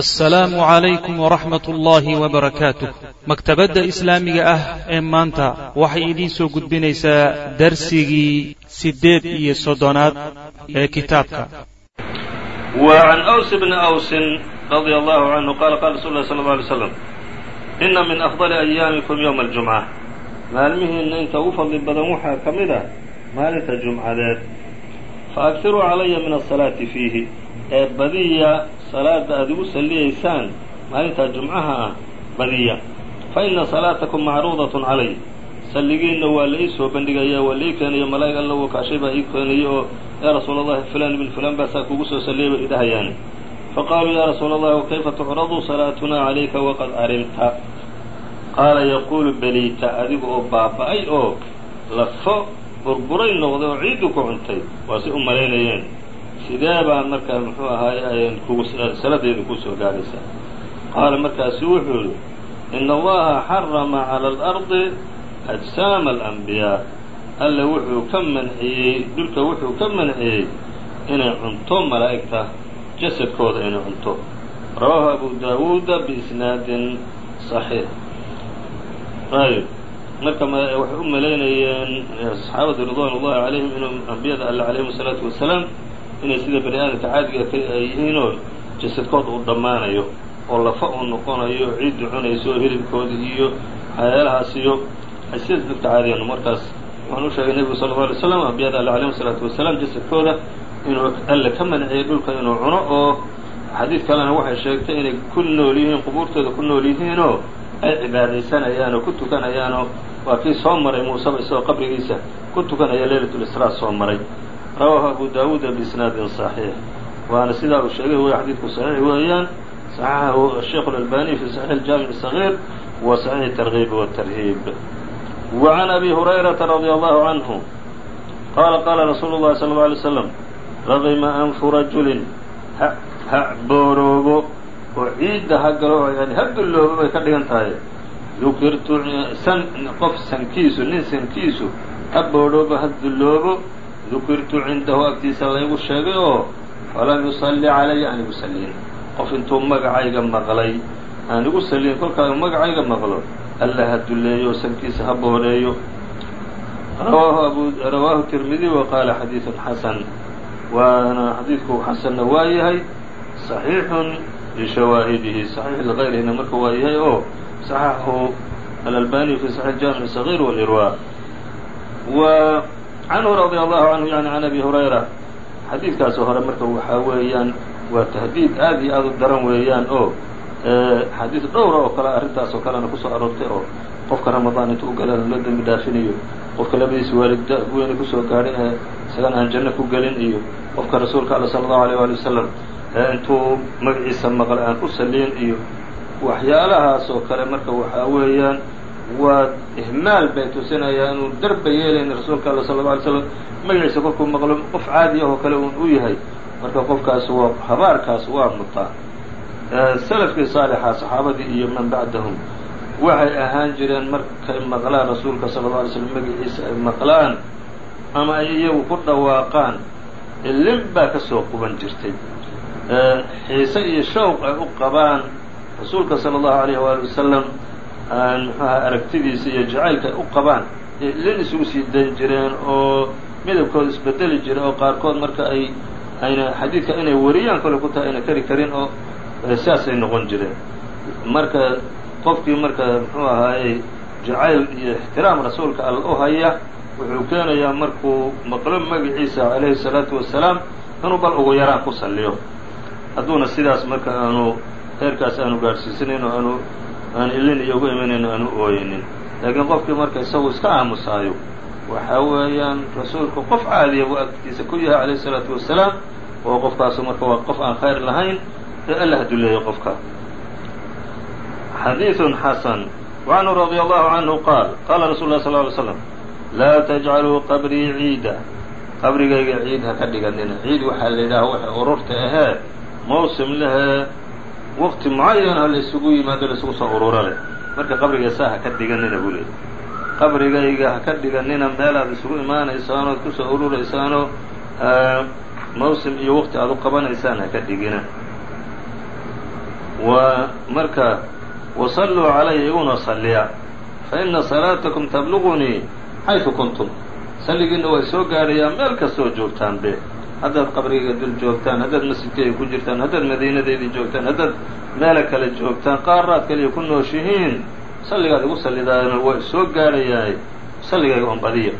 assalaamu calaykum waraxmat ullaahi wabarakaatuh maktabadda islaamiga ah ee maanta waxay idiin soo gudbinaysaa darsigii siddeed iyo soddonaad ee kitaabka وعن أوس بن أوس رضي الله عنه قال قال رsuل الله صلى الله عليه وسلم إna min أفضل أياamiكم يوم الجuمعة maalmihiina inta ugu fadli badan waxaa ka mid ah maalinta jumcadeed faأkiruu calaya min الصalaaةi fiihi ee badiya salaada aada igu salliyaysaan maalintaa jumcaha ah badiya. Fa ina salaatakum macruudaة calay. Salligiinna waa la ii soo bandhigaya waa la ii keenayo malaa'ig alla uu kaashay baa ii keenayo oo yaa rasuula allahi fulan ibn fulan baasaa kugu soo salliyay bay idhahayaani faqaaluu yaa rasuula allahi tucradu salaatunaa calayka waqad carimta qaala yaquulu beliita adiga oo baaba-ay oo lafo burburay noqday oo ciiddu ku cuntay. Waa si u malaynayeen sidee baa markaa muxuu ahaay kugu saladeedu kuu soo gaadhaysaa qaala markaasu wuxuu yihi ina allaha xarama cala alardi ajsaama alanbiyaa alle wuxuu ka manciyey dhulka wuxuu ka manciyey inay cunto malaa'igta jasadkooda inay cunto rawaahu abu daawuuda biisnaadin صaxiix ayb marka waxay u malaynayeen saxaabada ridwan ullahi calayhim inuu ambiyada alle calayhim الsalaatu wasalaam inay sida bani aadamka caadiga ay yihiinoo jasadkooda uu dhammaanayo oo lafa uu noqonayo ciiddu cunayso oo hilibkooda iyo waxyaalahaas iyo ay sida dadka caadiyan markaas waxaan u sheegay nebigu sala alla alay slam ambiyada alle calayhim salaatu wasalaam jasadkooda inuu alle ka manciyay dhulka inuu cuno oo xadiid kalena waxay sheegtay inay ku nool yihiin qubuurtooda ku nool yihiinoo ay cibaadaysanayaan oo ku tukanayaanoo waa kii soo maray muuseba isagoo qabrigiisa ku tukanaya leylatlisraa soo maray rawaahu abu daawuuda biisnaadin صaxiix waana sidaa uu sheegay wey xadiidku صaxiix weeyaan صaxaxahu الsheikh اlalbani fi صaxiix اjaamiع الصغيir wa صaxiix التrغib والتrhiib وعan abi hurayraةa radي allahu canhu qaala qaala rasuulu الlahi salى الlه alay slam ragima anfu rajulin ha booroobo oo ciidda ha galo yani ha dulloobo bay ka dhigan tahay dukirtu san qof sankiisu nin sankiisu ha boorhoobo ha dulloobo dukirtu cindahu agtiisa laygu sheegay oo falam yusalli calaya aan igu saliin qof intuu magacayga maqlay aan igu saliin kolkaa magacayga maqlo alla ha duleeyo sankiisa ha booreeyo rawaahu aburawaahu tirmidiy wa qaala xadiidun xasan waana xadiidku xasanna waa yahay saxiixun lishawaahidihi saxiix likayrihina marka waa yahay oo saxaxu alalbaniyu fi saxiix jaamic sagiir walirwa canhu radي allahu canhu yani can abi hurayra xadiidkaas hore marka waxaa weeyaan waa tahdiid aad iyo aad u daran weeyaan oo eh, xadiis dhowra oo kale arrintaas oo kalena ku soo aroortay oo qofka ramadaan inta u galaan loo dembi dhaafinayo qofka labadiisa waalid weyne ku soo gaadhay ee eh, isagana aan janno ku gelin iyo qofka rasuulka alla sala allahu alيyh wali wasalam ee eh, intuu magaciisa maqle aan ku saliin iyo waxyaalahaas oo kale marka waxaa weeyaan waa ihmaal bay tusinayaan inuu darba yeelayn rasuulka alla sala lla alay slam magaciisa kolkuu maqlo qof caadi ah oo kale un u yahay. Marka qofkaas waa habaarkaas waa mutaa salafkii saalixa saxaabadii iyo man bacdahum waxay ahaan jireen markay maqlaan rasuulka sala alla alay slam magaciisa ay maqlaan ama ay iyagu ku dhawaaqaan ilin baa ka quban jirtay. Xiise iyo shawq ay u qabaan rasuulka sala allahu alayh waali wasalam muxuaha aragtidiisa iyo jacaylka ay u qabaan lin isugu sii dayn jireen oo midabkooda isbedeli jira oo qaarkood marka ay ayna xadiidka inay wariyaan kole ku tahay ayna kari karin oo sidaasay noqon jireen. Marka qofkii marka muxuu ahaayey jacayl iyo ixtiraam rasuulka alla u haya wuxuu keenayaa markuu maqlo magaciisa calayhi salaatu wasalaam inuu bal ugu yaraan ku salliyo. Hadduuna sidaas marka aanu heerkaas aanu gaadhsiisanayn oo aanu aan ilin iyo ugu imanayno aanu ooynin laakiin qofkii marka isagu iska aamusaayo waxaa weeyaan rasuulku qof caadiya buu agtiisa ku yahay calayhi isalaatu wasalaam oo qofkaasu marka waa qof aan khayr lahayn ee alla haduleeyo qofka xadiiثun xasan وcanhu radي allahu canhu qaal qaala rasul lah sl ly slam laa tajcaluu qabrii ciida qabrigayga ciid ha ka dhiganina ciid waxaa la yidhaha waxa ururta ahee mawsim lehee waqti mucayan ha la isugu yimaado la isugu soo ururo leh marka qabriga saa ha ka dhiganina buu leeyay qabrigayga ha ka dhiganina meel aad isugu imaanaysaan ood ku soo ururaysaanoo mawsim iyo waqti aad u qabanaysaan ha ka dhigina wa marka wasalluu calaya iguna salliya. Fa ina salaatakum tablugunii xaysu kuntum. Salligiinna waa soo gaadhayaa meel kastoo joogtaan be haddaad qabrigayga dul joogtaan haddaad masjidkayga ku jirtaan haddaad madiinadeydii joogtaan haddaad meelo kale joogtaan qaaraad kaliya ku nooshihiin salligaad igu sallidaana waa soo gaadhayaay salligayga on badiya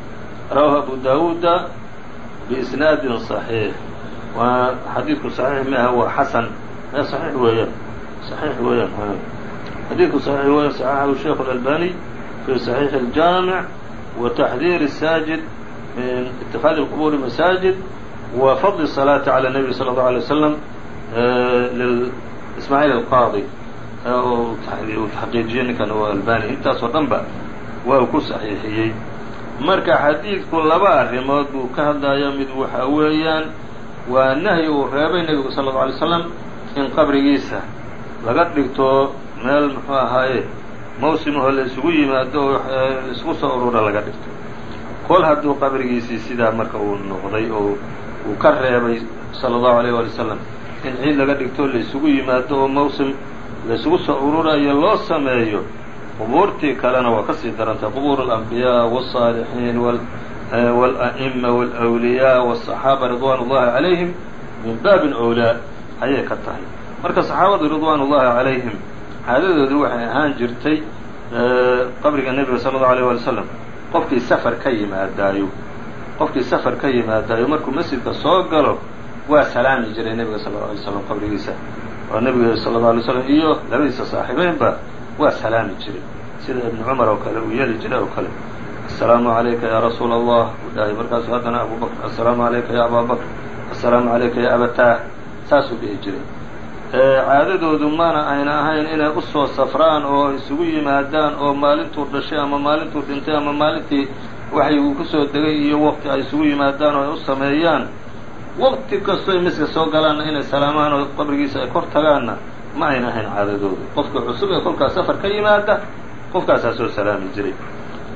rawaahu abu daawuuda biisnaadin صaxiix waa xadiidku صaxiix maaha waa xasan ee صaxiix weeyaan صaxiix weeyaan xadiidku صaxiix weeyaan صaxaxahu sheikh اlalbani fi صaxiix الjaamiع wa taxdiir الsaajid min itikhاadi اlqbuuri masaajid wa fadl الصalaaةi calى الnabi slى الlaه عalيه waslم ismaaعiil alqaadi uu taxqiijiyey ninkan waa albani intaasoo dhan ba waa uu ku saxiixiyey marka xadiidku laba arrimood buu ka hadlaya mid waxa weeyaan waa nahyi uu reebay nebigu sala allau alay slam in qabrigiisa laga dhigto meel muxuu ahaaye mawsimahoo la isugu yimaado oo la isugu soo urura laga dhigto kol hadduu qabrigiisii sidaa marka uu noqday oo uu ka reebay sala allahu alayh waali wasalam in ciid laga dhigto la isugu yimaado oo mawsim la isugu soo ururayo loo sameeyo qubuurtii kalena waa ka sii darantay qubuur alambiyaa wالصaalixiin wاlأ'ima wاlأwliyaa wالصaxaaba ridwan ullahi calayhim min baabin owlaa ayay ka tahay marka saxaabadu ridwan ullahi calayhim caadadoodii waxay ahaan jirtay qabriga nebiga sala allau alيyh wali slam qofkii safar ka yimaadaayo qofkii safar ka yimaadaayo markuu masjidka soo galo waa salaami jiray nebiga lla alay slam qabrigiisa. Oo nebiga sala alla alay slam iyo labadiisa saaxiibeynba waa salaami jiray. Sida ibnu cumar oo kale uu yeeli jiray oo kale. Assalaamu calayka ya rasuula allah uu dhahay markaasu haddana abu bakr assalaamu calayka ya abaa bakr. Assalaamu calayka ya abataah saasuu dhihi jiray. Caadadoodu mana ayna ahayn inay u soo safraan oo isugu yimaadaan oo maalintuu dhashay ama maalintuu dhintay ama maalintii waxay uu ku soo degay iyo waqti ay isugu yimaadaan oo ay u sameeyaan. Waqti kastoo ay miska soo galaanna inay salaamaan oo qabrigiisa ay kor tagaanna ma ayna ahayn caadadoodu qofka cusub ee kolkaas safar ka yimaada qofkaasaa soo salaami jiray.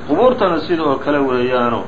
Qubuurtana sida oo kale weeyaano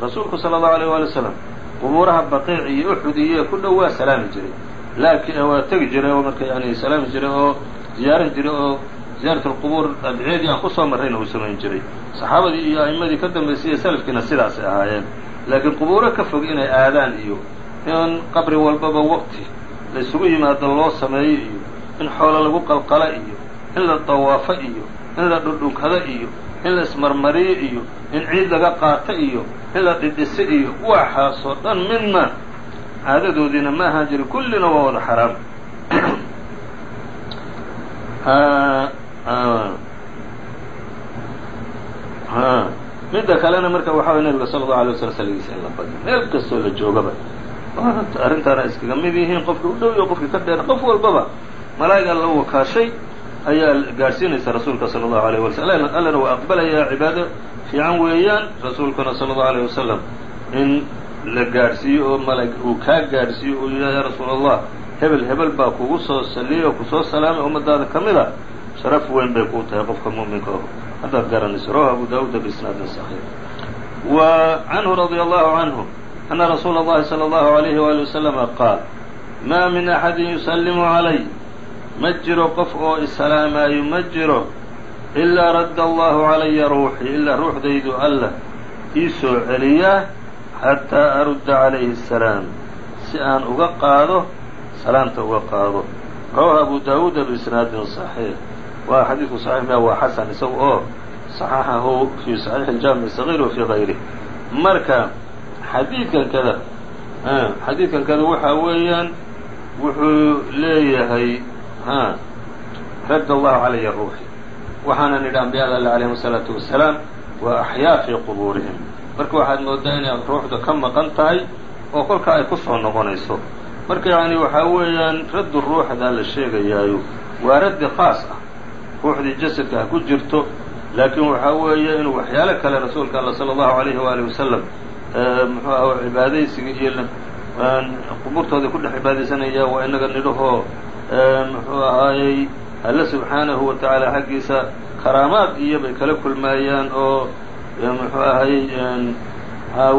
rasuulku sala allahu alayh waali wasalam qubuuraha baqiic iyo uxud iyo ku dhow waa salaami jiray. Laakiin waa tegi jiray oo marka yani salaami jiray oo ziyaaran jiray oo ziyaarat alqubuur adciyadii aan ku soo marrayna uu samayn jiray. Saxaabadii iyo a'immadii ka dambaysay iyo salafkiina sidaasay ahaayeen. Laakiin qubuuro ka fog inay aadaan iyo in qabri walbaba waqti la isugu yimaado loo sameeyo iyo in xoolo lagu qalqala iyo in la dawaafo iyo in la dhundhunkado iyo in la ismarmariyo iyo in ciid laga qaato iyo in la dhidhiso iyo waxaasoo dhan midna caadadoodiina ma ahaan jirin kullina waa wada xaraam midda kalena marka waxa way nabiga sala allau alay waslam saligiisa in la badyo meel kastoo la joogaba. Arrintaana iskaga mid yihiin qofkii u dhow iyo qofkii ka dheer qof walbaba malaa'ig alla wakaashay ayaa gaadhsiinaysa rasuulka sala allahu alayh wala slm allana waa aqbalayaa cibaado fiican weeyaan rasuulkuna sala allahu alayh wasalam in la gaadhsiiyo oo malag uu kaa gaadhsiiyo uu yidhaha ya rasuula allah hebel hebel baa kugu soo salliyay oo ku soo salaamay ummadaada ka mid a sharaf weyn bay kuu tahay qofka mu'minka oo haddaad garanayso rawahu abu daawuuda biisnaadin saxiix wa canhu radia allahu canhu ana rasuula اllahi salى اllahu alayhi waali wasalama qaal maa min axadin yusallimu calay ma jiro qof oo isalaamaayo ma jiro ilaa radda allahu calaya ruuxii ilaa ruuxdaydu allah ii soo celiyaa xataa arudda calayhi asalaam si aan uga qaado salaamta uga qaado rawahu abu daawuuda biisnaadin صaxiix waa xadiidku saxiix mia waa xasan isaga oo صaxaxahu fi saxiixi اljaamic sagiir wa fii gayrih marka xadiidkan kada xadiidkan kada waxa weeyaan wuxuu leeyahay radd allahu calaya ruuxi waxaana nidhi ambiyada alle alayhim الsalaatu wasalaam waa axyaa fii qubuurihim marka waxaad moodaa inay ruuxda ka maqan tahay oo kolkaa ay ku soo noqonayso marka yani waxaa weeyaan raddu ruuxda la sheegayaayo waa raddi khaas ah ruuxdii jasadka ha ku jirto laakiin waxaa weeye inuu waxyaalo kale rasuulka alla sala allahu alayhi waali wasalam muxuu ah cibaadaysiga iyo qubuurtooda ku dhex cibaadaysanaya waa inaga nidhahoo muxuu ahaayey alle subxaanahu wa tacaala xaggiisa karaamaad iyo bay kala kulmaayaan oo muxuu ahayey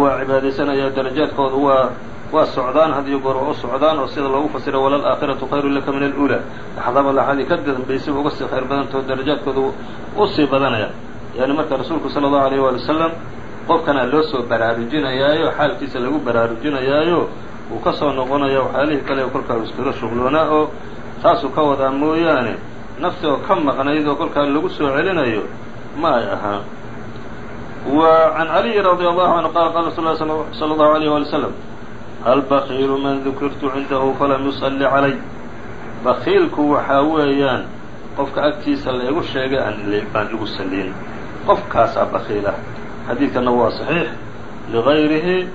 waa cibaadaysanaya darajaadkooda waa waa socdaan had iyo goor waa u socdaan oo sida loogu fasira walalaakhiratu khayru laka min alula laxdaba laxadii ka dambaysay uga sii khayr badantao darajaadkooda u sii badanaya. Yani marka rasuulku sala allahu alayh waali wasalam qofkana loo soo baraarujinayaayo xaalkiisa lagu baraarujinayaayo uu ka soo noqonaya waxyaalihii kale kolkaa iskaga shuqloonaa oo taasuu ka wadaa mooyaane nafti oo ka maqnayd oo kolkaa lagu soo celinayo ma ay ahaa wa can caliyi radi allahu canhu qala qala rasul lah alayh wali slam albakiilu man dukirtu cindahu falam yusalli calay bakiilku waxaa weeyaan qofka agtiisa la igu sheegay aan igu saliin qofkaasaa bakiil ah xadiidkana waa صaxiix ligayrihi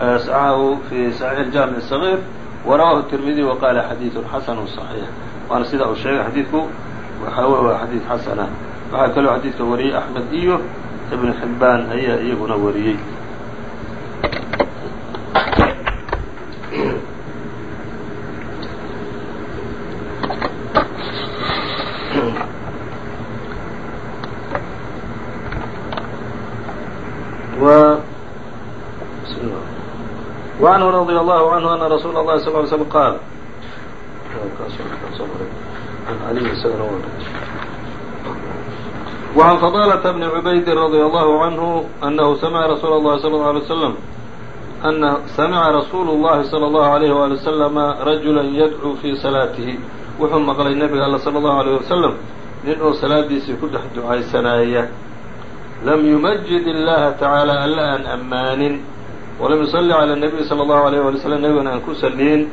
saxahu fi saxiix اjaamiع الصغيir warawahu التirmidi waqaala xadiiث xasanu صaxiix waana sidaa uu sheegay xadiidku waxa wey waa xadiid xasana waxaa kaloo xadiidka wariyey axmed iyo ibn xibbaan ayaa iyaguna wariyey وعنه رضي الله عنه أن رsuuل الlahi صلى اه علي سلم qاal وعن فضالة بن عبayd رضي الله عنه أنه سمع رsuuل الlahi صلى الله عليه وسلم أن سمع رsuuل الlahi صلى الله عليه وaلي وسلم رaجuلا يدعو في صلاaته wuxuu maqlay نبga all صلى الله عليه وسلم nin oo salaadiisii ku dhex ducaysanaya lm يمجد الlaha taعaalى alla aan أmmaanin walam yusalli cala nabiyi sala allahu alayh wali slam nebigana aan ku saliyin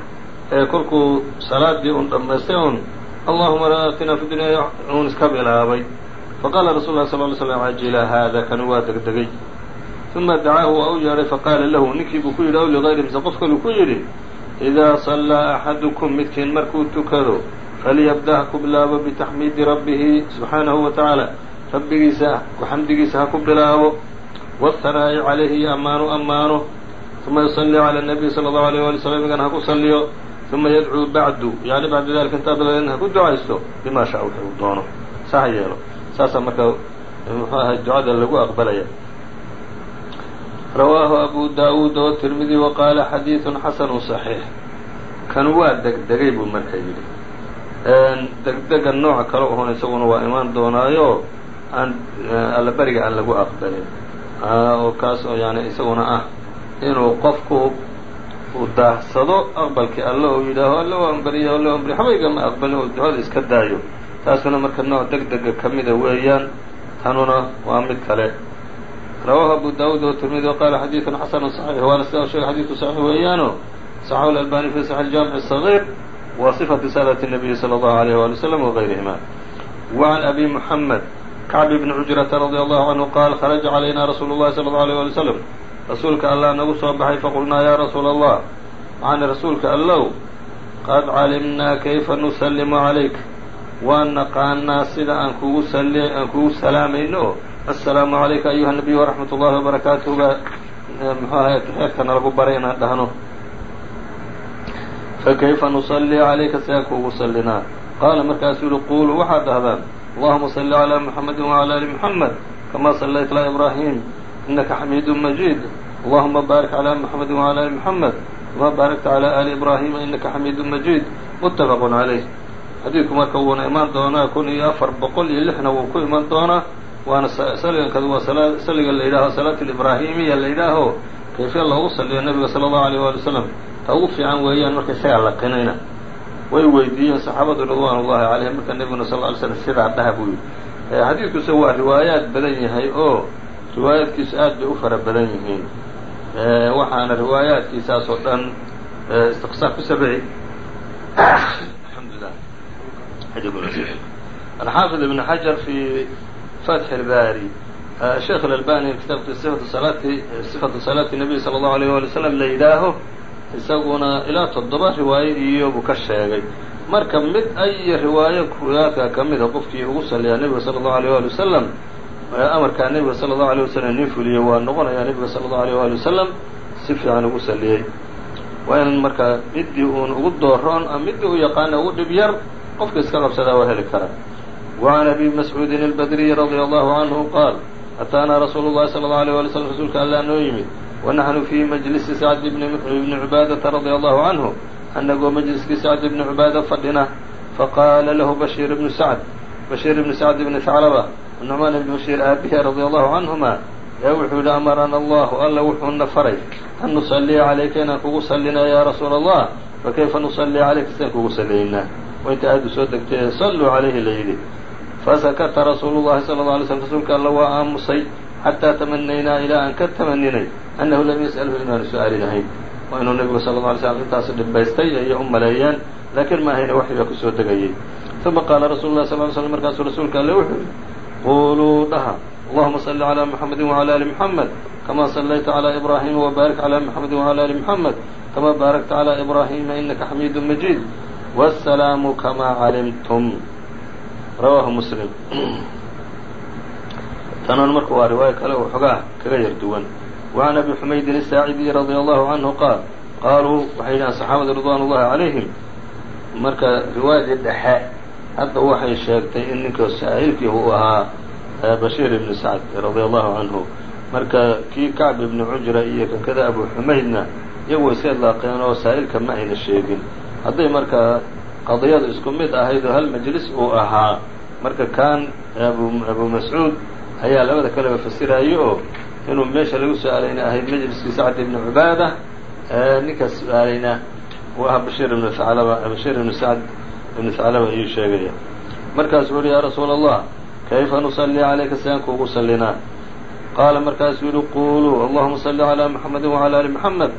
ee kolkuu salaadii un dhammaystay un allahuma aatina fi dunya un iska bilaabay. Faqaala rasul lah sal ly slam cajila haada kani waa degdegay. Uma dacaahu waa u yeedhay faqaala lahu ninkii buu ku yidhi aw ligayri mise qof kaluu ku yidhi idaa sallaa axadukum midkiin markuu tukado falyabda ku bilaabo bitaxmiidi rabbihi subxaanahu wa tacaala rabbigiisa xamdigiisa ha ku bilaabo wاhanaa'i calayhi iyo ammaano uma yusallii cala nabiy sala allahu alayh wali slm imigana ha ku saliyo uma yadcuu bacdu yani bacda dalika intaa badadan ha ku ducaysto bima shaa wixi uu doono saha yeelo saasaa marka muxuu ahay ducada lagu aqbalaya rawaahu abu daawuud watirmidi wa qaala xadiidu xasanu صaxiix kan waa degdegay buu marka yidhi degdega nooca kale ohon isaguna waa imaan doonaayo aan allaberiga aan lagu aqbalin oo kaas oo yani isaguna ah inuu qofku uu daahsado aqbalkii alla uu yidhaaho alla waan baryaho alla waan barya haba igama aqbalin oo ducada iska daayo. Taasuna marka nooc deg dega ka mida weeyaan tanuna waa mid kale. Rawaahu abu daawuud oo tirmidi qaala xadiidun xasanu saxiix waana sidaa u sheegay xadiidku saxiix weeyaano. Saxahu lalbani fi saxix jaamici sagiir wa sifati salati nabiyi sala allahu alayh wali wasalam wagayrihimaa wacan abi muxamed kacbi bni cujrata radi allahu canhu qaal kharaja calayna rasuulu llahi sala allahu alيh wali w rasuulka allah nagu soo baxay faqulnaa yaa rasuula allah waxaani rasuulka allow qad calimnaa kayfa nusallimu calayk? Waan naqaanaa sida aan kugu aan kugu salaamayno assalaamu calayka ayuha nabiy waraxmat ullahi wabarakaatuh baa muxuu ahay baray inaan dhahno. Fakayfa nusallii calayka si aan kuugu sallinaa. Qaala markaasuu yihi quuluu waxaad dhahdaan allahuma salli calaa muxamedi wacala ali muxamed kama sallayta calaa ibraahim inaka xamiidu majiid allahuma baarik calaa muxamedi wacala ali muxamed kama baarakta calaa ali ibraahima inaka xamiidu majiid muttafaqun calayh xadiidku marka wuuna imaan doonaa kun iyo afar boqol iyo lixna wuu ku iman doonaa waana saligankadu waa saliga la yidhaaho salaat alibraahimiya la yidhaaho kayfiya loogu saliyo nabiga sala allahu alayh waali wasalam ta ugu fiican weeyaan marka isagaa la qinayna way weydiiyeen saxaabadu ridwaan ullahi calayhim marka nebiguna sal ly slam sidaa dhaha buu yidhi xadiidkuse waa riwaayaad badan yahay oo riwaayaadkiisu aad bay u fara badan yihiin. Waxaana riwaayaadkiisaas oo dhan istiqsaar ku sabici. Alxamdulilah alxaafid ibn xajar fi fatxi اlbari sheekh alalbani kitaabki sifatu salaati sifatu salaati nabiy sala allahu alayh wali wslam la yidhaaho isaguna ilaa toddoba riwaayo iyo buu ka sheegay. Marka mid ay riwaayo riwaayadka ka mida qofkii ugu saliyaa nebiga sala allahu alayh wali wasalam amarkaa nebiga sala allahu alيyه wasalam nin fuliyey waa noqonayaa nebiga sala allahu alيyه wali wasalam si fiican ugu saliyey waa in marka midii uun ugu dooroon ama midii u yaqaana ugu dhib yar qofka iska qabsadaa waa heli karaa وعn abi mascuudi الbadriyi radي allahu canhu qaal ataanaa rasuulu الlahi salى الlaه alيه alي slm rasuulka allaa noo yimid wanaxnu fii majlisi sacd bni cubaadata radia allahu canhu annagoo majliskii sacd bni cubaada fadhina faqaala lahu bashiir bnu sacd bashiir bni sacd bni haclaba nucmaan ibni bashiir aabihi radia allahu canhuma yaa wuxuu yihi amarana allahu alla wuxuuna faray an nusalliya calayka inaan kugu sallinaa yaa rasuula allah fakayfa nusalli calayka sidaan kugu salliyaynaa wa inta aadu soo degtay salluu calayhi la yidhi fasakata rasuulu llahi sala alla alay slm rasuulka alla waa aamusay xataa tamanaynaa ilaa aan ka tamaninay annahu lam yas'alhu inaanu su'aalinahayn waa inuu nebigu sala alla alay slam intaas dhibaystay ayay u maleeyeen laakiin maahayna waxyi baa ku soo degayay uma qaala rasulu lah sal ly slm markaasuu rasuulka alle quluu dhaha allahuma salli calaa muxamedi wcala ali muxamed kama sallayta calaa ibraahima wbaarik calaa muxamedi wcala ali muxamed kama baarakta calaa ibraahima inaka xamiidu majiid wاsalaamu kama calimtum rawaahu muslim tanan marka waa riwaayo kale oo xogaa kaga yar duwan wacan abi xumaydin الsaacidiy radia allahu canhu qaal qaaluu waxay yidhahaan saxaabada ridwan ullahi calayhim marka riwaayadii dhexe hadda waxay sheegtay in ninka saa'ilkii uu ahaa bashiir ibni sacd radia allahu canhu marka kii kacb ibni cujra iyo kankada abu xumaydna iyagu iska idlaaqeen oo saa'ilka ma ayna sheegin. Hadday marka qadiyadu isku mid ahayd oo hal majlis uu ahaa marka kaan abu abu mascuud ayaa labada kaleba fasiraayo oo inuu meesha lagu su'aalayna ahayd majliskii sacd ibni cubaada ninkaas su'aalayna uu ahaa bashiir ibnu haclaba bashiir ibnu sacd ibnu haclaba ayuu sheegaya. Markaasuu uhi yaa rasuula allah kayfa nusalli calayka sidaan kuugu sallinaa. Qaala markaasuu yihi quluu allahuma salli calaa muxamedi wacala ali muxamed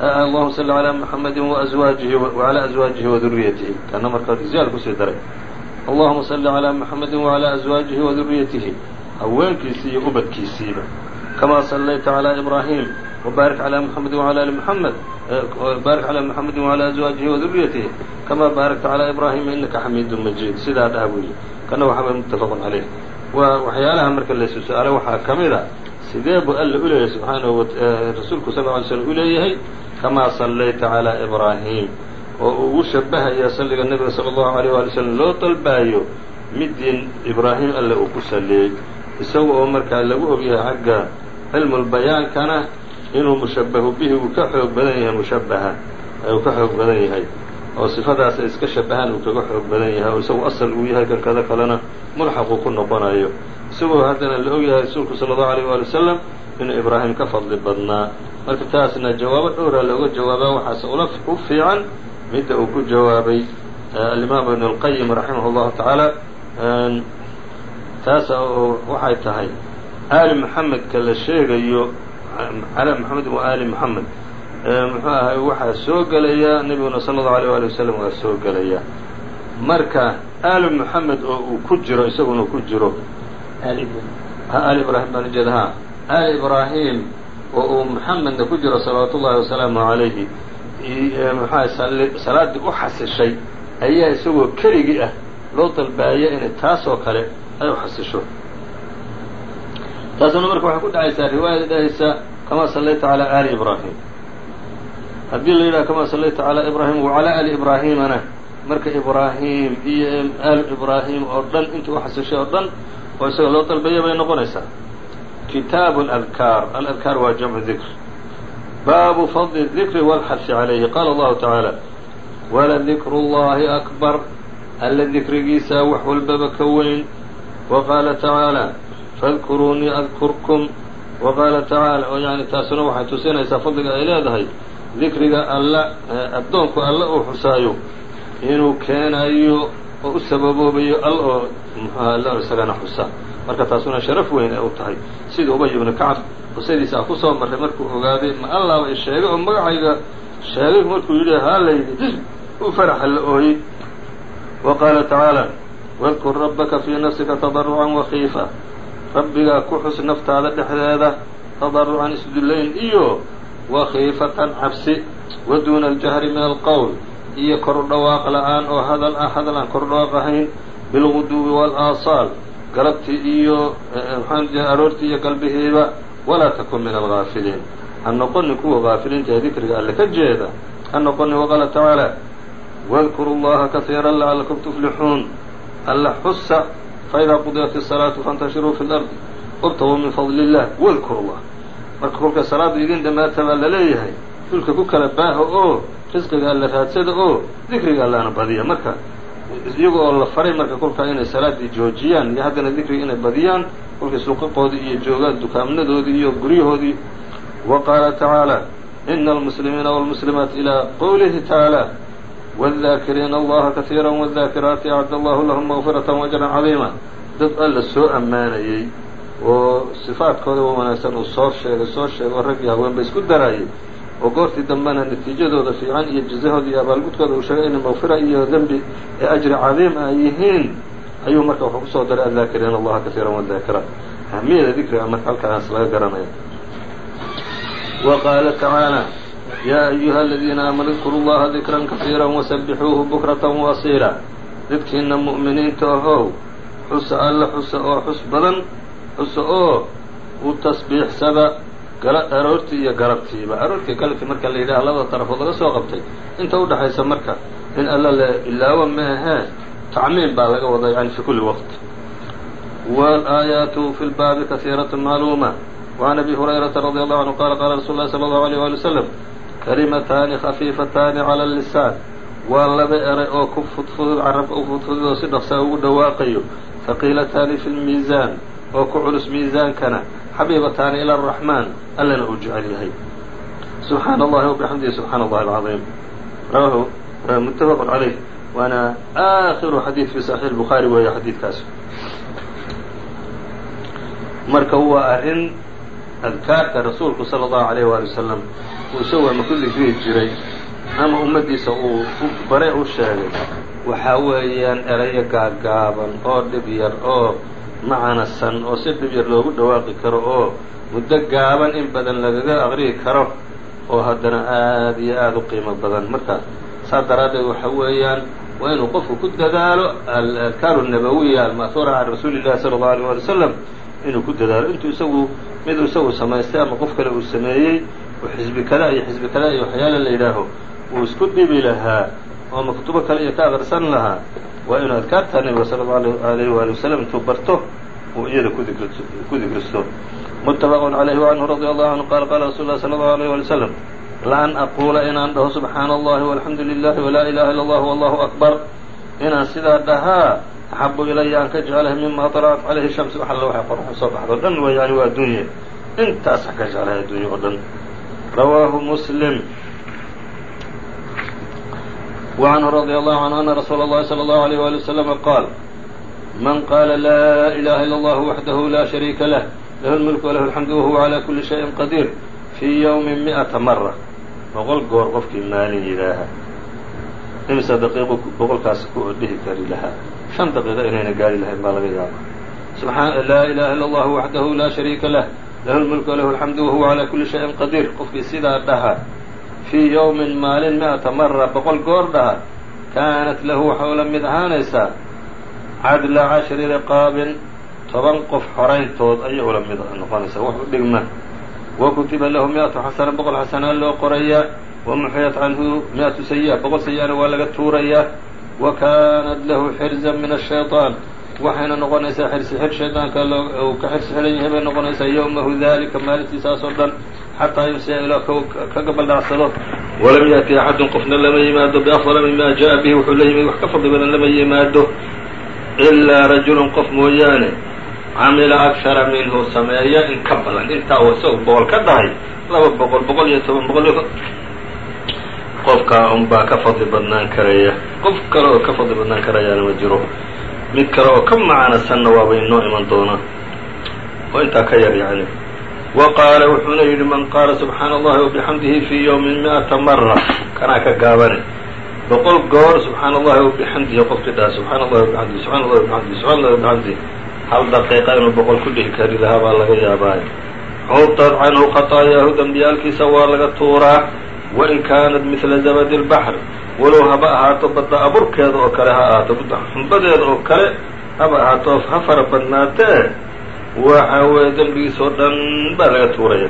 allahuma salli calaa muxamedi waazwaajihi wacalaa azwaajihi waduriyatihi kana marka risaal ku sii daray. Allahuma salli calaa muxamedi wacalaa azwaajihi waduriyatihi haweenkiisii iyo ubadkiisiiba. Kamaa sallayta calaa ibraahim wbaarik calaa muxamedi wacala ali muxamed baarik calaa muxamedi wacalaa azwaajihi waduriyatihi kamaa baarakta calaa ibraahima inaka xamiidun majiid. Sidaa dhaha yihi kana waxaba muttafaqun caleyh waa waxyaalaha marka laysu su'aalo waxaa ka mid a sidee buu alla u leeyahay subxaanahu rasuulku sal ly slm u leeyahay? Kamaa sallayta calaa ibraahim. Oo uu ugu shabahaya salliga nebiga sala allahu alayh waali slam loo dalbaayo midii ibraahim alle uu ku saliyey isaga oo markaa lagu ogyahay xagga cilmulbayaankana inuu mushabahu bihi uu ka xoog badan yahay mushabaha uu ka xoog badan yahay. Oo sifadaas ay iska shabahaan uu kaga xoog badan yahay oo isagu asal uu yahay kan kada kalena mulxaqu ku noqonayo. Isagoo haddana la ogyahay rasuulku sala allahu alayh waali wasalam inuu ibraahim ka fadli badnaa. Marka taasna jawaabo dhowraa looga jawaabaa waxaase ula u fiican midda uu ku jawaabay alimaam ibn اlqayim raximah اllahu tacaala taas oo waxay tahay aali moxamedka la sheegayo calaa moxamedin wa aali moxamed muxuu ahay waxaa soo gelaya nebiguna sala allahu alيyh wali wasalam waa soo gelaya. Marka aali moxamed oo uu ku jiro isaguna ku jiro. Aali ibraahim. Baan ujeeda ha. Aali ibraahim oo uu moxamedna ku jiro salawaatu ullahi wasalaamu calayhi muxuaha salaaddii u xasishay ayaa isagoo keligii ah loo dalbaaya inay taas oo kale ay u xasisho taasuna marka waxay ku dhacaysaa riwaayada dhahaysa kama sallayta calaa aali ibraahim. Haddii la yidhaha kama sallayta calaa ibraahim wacalaa aali ibraahimana marka ibraahim iyo aal ibraahim oo dhan intuu uxasashay oo dhan oo isaga loo dalbaya bay noqonaysaa. Kitaabu aladkaar aladkaar waa jamcu dikr. Baabu fadli dikri walxabsi calayhi. Qaala allahu tacaala wala dikru llahi akbar. Alle dikrigiisa wax walbaba ka weyn. Wa qaala fadkuruunii adkurkum wa qaala tacaala oo yani taasuna waxay tusinaysaa fadliga ay leedahay dikriga alla addoonku alla uu xusaayo inuu keenayo oo u sababoobayo all oo muxuha alla isagana xusa marka taasuna sharaf weyn ay u tahay sida ubay ibnu kacab qisadiisa ku soo marray markuu ogaaday ma allaaba i oo magacayga sheegay markuu yidhi haa layidhi u faraxa la ooyey wa qaala tacaala wadkur rabbaka fii nafsika tadarucan wakiifa rabbigaa ku xus naftaada dhexdeeda tadarucan isdullayn iyo wakiifatan cabsi wa duuna aljahri min alqowl iyo kor dhawaaq la'aan oo hadal ah hadal aan kor dhawaaq ahayn bilguduwi waalaasaal galabtii iyo maxaa aroortii iyo galbihiiba walaa takun min algaafiliin. Ha noqonin kuwa gaafiliinta ee dikriga alle ka jeeda ha noqonin waqaala tacaala wadkuru llaha kasiira lacalakum tuflixuun. Alla xusa faidaa qudiyat isalaatu fantashiruu fi lardi wabtaguu min fadli illah wadkuru llah marka kolka salaadu idin dhammaata baa la leeyahay dhulka ku kala baaha oo risqiga alla raadsada oo dikriga allana badiya marka iyaga oo la faray marka kolkaa inay salaadii joojiyaan iyo haddana dikriga inay badiyaan kolkii suqaqoodii iyo joogaan dukaamnadoodii iyo guryahoodii wa qaala tacaala ina almuslimiina wاlmuslimaat ilaa qowlihi tacaala wاdakiriina allaha kaiira wاdakiraati acad allahu lahum mغfiraة wajran cadiima dad alla soo ammaanayey oo sifaadkooda wa wanaagsan uu soo sheegay soo sheegay oo raggii haweenba isku daraayay oo goortii dambena natiijadooda fiican iyo jazahooda iyo abaalgudkooda uu sheegay inay maqfira iyo dembi ee ajri cadiim ay yihiin ayuu marka wuxuu kusoo daray addaakiriina allaha kaiira wadaakiraat ahmiyada dikriga marka halkaas laga garanaya wa qaala tacaala yaa ayuha aladiina aamanuu dkuru llaha dikran kaiira wasabixuuhu bukrata wasiila dadkiina mu'miniinta ahow xusa alla xusa oo xus badan xusa oo u tasbiixsada gala aroortii iyo galabtiiba aroortii galabtii marka la yidhaha labada tarafood laga soo qabtay inta udhaxaysa marka in alla la ilaawo maahee tacmiim baa laga wadaa yani fi kuli waqt wاlaayaatu fi lbaabi macluuma وعn abi hurayrata radi allahu canhu qala qala rasul lahi salى اllahu alيyه wali wslam kalimataani khafiifataani calى اlisaan waa laba eray oo ku fudfudud carabka u fudfudud oo si dhaqsaa ugu dhawaaqayo haqiilataani fi lmiisaan oo ku culus miisaankana xabiibataani ilى الraxmaan allana uu jecel yahay subxaana allahi wbixamdihi subxaana allahi alcaظiim rawahu muttafaq calayh waana aakhiru xadiid fi saxiix الbukhaari weeye xadiidkaas marka waa arrin adkaarta rasuulku sala allahu alayh waali wasalam uu isagoo kulli dihi jiray ama ummaddiisa uu bare u sheegay waxaa weeyaan erayo gaagaaban oo dhib yar oo macnasan oo si dhib yar loogu dhawaaqi karo oo muddo gaaban in badan lagaga akrihi karo oo haddana aada iyo aada u qiimo badan. Marka saas daraaddeed waxa weeyaan waa inuu qofku ku dadaalo alkaar nabawiya alma'huura can rasuuli illahi sala allahu alay wali wasalam inuu ku dadaalo intuu isagu miduu isagu samaystay ama qof kale uu sameeyey oo xisbi kale iyo xisbi kale iyo waxyaala la yidhaaho uu isku dhibi lahaa oo ama kutubo kale iyo ka aqrisan lahaa waa inuu adkaartaa nebiga sala allahu alayh waali wasalam intuu barto uu iyada ku dikristo. Muttafaqun calayhi wa canhu radia allahu canhu qaala qaala rasul lah sala allahu alayh wali wasalam laan aquula inaan dhaho subxaana allahi walxamdu lilahi walaa ilaha illa allah wallahu akbar inaan sidaa dhahaa axabu ilaya aan ka jeclahay mima طalacat calayhi shams wax alla waxay qorxu soo baxdo o dhan wayaani waa addunya intaas ka jeclahay addunya oo dhan rawaahu muslim وعنه رضي الله عنه أن رsuuل الlhi صلى الله عليه وaلي وسلم qاal man qاla lا إلaha إلا الله وحده la شhريka لh lh الmلك وlh الحمد وهuوa عlى كuلi شhيء qدير في yوم مئةa مرة boqol goor qofkii maalin yidhaaha imsa daqiiqu boqolkaas ku dhihi kari lahaa شhan daqiiqo inayna gaari lahayn baa laga yaaba laa ilaha illa اllahu waxdahu laa shariika lah. Lahu lmulku walahu alxamdu wahuwa calaa kuli shayin qadiir. Qofkii sidaa dhaha fii yowmin maalin mi-ata mara boqol goor dhaha kaanat lahu waxay ula mid ahaanaysaa cadla cashri riqaabin toban qof xorayntood ayay ula mid noqonaysaa wax u dhigma wa kutiba lahu mi-atu xasana boqol xasanaa loo qorayaa wamuxiyat canhu mi-atu sayi-a boqol sayi-ana waa laga tuurayaa wa kaanat lahu xirzan min ashayطaan waxayna noqonaysaa xirsi xir shaydaanka uu ka xirsi xidhan yahay bay noqonaysaa yowmahu dalika maalintiisaas oo dhan xataa yumsiya ilaa ka gabaldhacsado walam yaأti axadun qofna lama yimaado biafضala mima jaءa bihi wuxuu la yimid wax ka fadli badan lama yimaado ilaa rajulun qof mooyaane camila akara minhu sameeya in ka badan intaa u isagu boqol ka dhahay laba boqol boqol iyo toban boqol qofkaa un baa ka fadli badnaan karaya. Qof kale oo ka fadli badnaan karayaana ma jiro. Mid kale oo ka macanasanna waaba inoo iman doona oo intaa ka yar yani wa qaala wuxuuna yidhi man qaala subxaana allahi wabixamdihi fii yowmin mi-ata mara kanaa ka gaabane. Boqol goor subxaana allahi wabixamdihi qofkii dhaha subxana allahi wabixamdihi subxana allahi wabixamdihi subxana allahi wabixamdihi hal daqiiqa inuu boqol ku dhihi kari lahaa baa laga yaabaayo cudad canhu khataayahu dembiyaalkiisa waa laga tuuraa wain kaanat midla zabadi lbaxr walow haba ahaato badda aburkeeda oo kale ha ahaato badda xumbadeeda oo kale haba ahaato ha fara badnaatee waxa weeye dembigiis oo dhan baa laga tuuraya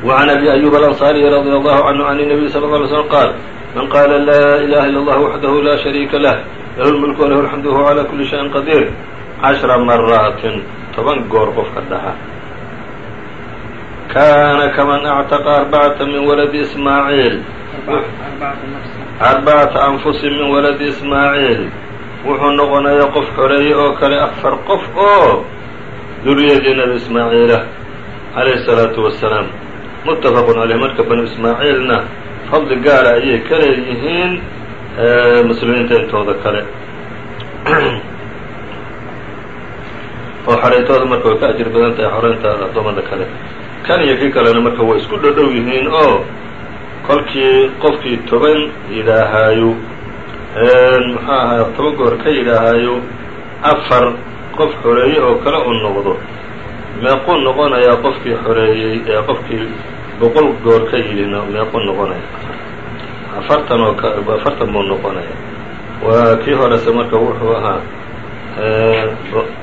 وعn أbي أyوب الأنصاaري رضي الله عنه عن النبي صلى الله عليه وسلم qاaل من qاla لا إلaha إلا الله وحده لا شhريكa لh لh الملك وله الحمد وهو عlى كuلi شhيء qدير caشhرa maraatin toban goor qofka dhaha kana kaman actaqa arbacata min waladi ismaaciil arbacata anfusin min waladi ismaaciil wuxuu noqonayaa qof xoreeye oo kale afar qof oo duriyadii nebi ismaaciilah calayhi الsalaatu wasalaam muttafaqun caleyh marka banu ismaaciilna fadli gaara ayay ka leeyihiin muslimiinta intooda kale oo xoreytooda marka way ka ajir badan tahay xoreynta addoomada kale kan iyo kii kalena marka way isku dhodhow yihiin. Oo kolkii qofkii toban yidhaahaayo muxuu ahay toban goor ka yidhaahaayo afar qof xoreeye oo kale u noqdo. Meequu noqonayaa qofkii xoreeyey ee qofkii boqol goor ka yidhina meequu noqonaya. Afartan oo afartan buu noqonaya. Waa kii horese marka wuxuu ahaa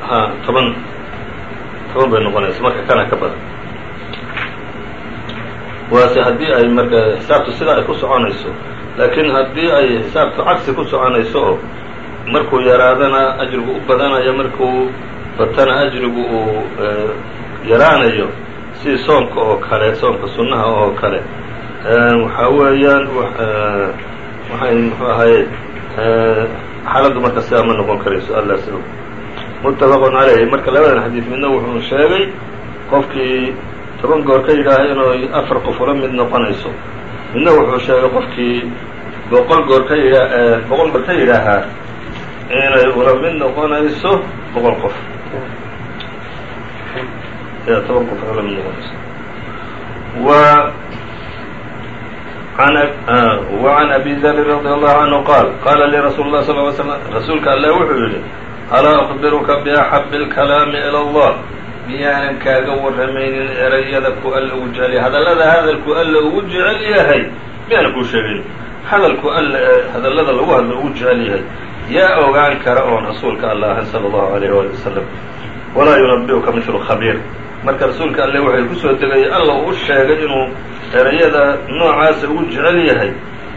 ha toban toban bay noqonaysa marka kana ka badan waase haddii ay marka xisaabtu sidaa ay ku soconayso laakiin haddii ay xisaabtu cagsi ku soconayso oo markuu yaraadana ajrigu u badanayo markuu batana ajrigu uu yaraanayo sidii soomka oo kale soomka sunnaha oo kale waxaa weeyaan waxay muxuu ahaye xaaladdu marka sidaa ma noqon karayso alla s muttafaqun calayhi marka labadan xadiid midna wuxuu sheegay qofkii toban goor ka yidhaaha inuu afar qof ula mid noqonayso midna wuxuu sheegay qofkii boqol goor ka yidhaa boqol goor ka yidhaahaa inay ula mid noqonayso boqol qof ya toban qof ula mid noqonayso wa وعn أbي dr رضي الله عnه qاal qاla lii rasuul الlah صل ل sلم rasuulka alle wuxuu yidhi alaa أخbiruka بأxab الكalaami ilى الlah miyaanan kaaga warramaynin erayada ku alla ugu jecel yahay. Hadallada hadalku alla ugu jecel yahay miyaana kuu sheegayn hadalku alla ee hadallada lagu hadlo ugu jecel yahay. Yaa ogaan kara oon rasuulka alla ahan sala allahu alayh waali wasalam walaa yunabiuka midlu khabiir. Marka rasuulka alle waxay ku soo soo alla uu sheegay inuu erayada noocaasa ugu jecel yahay.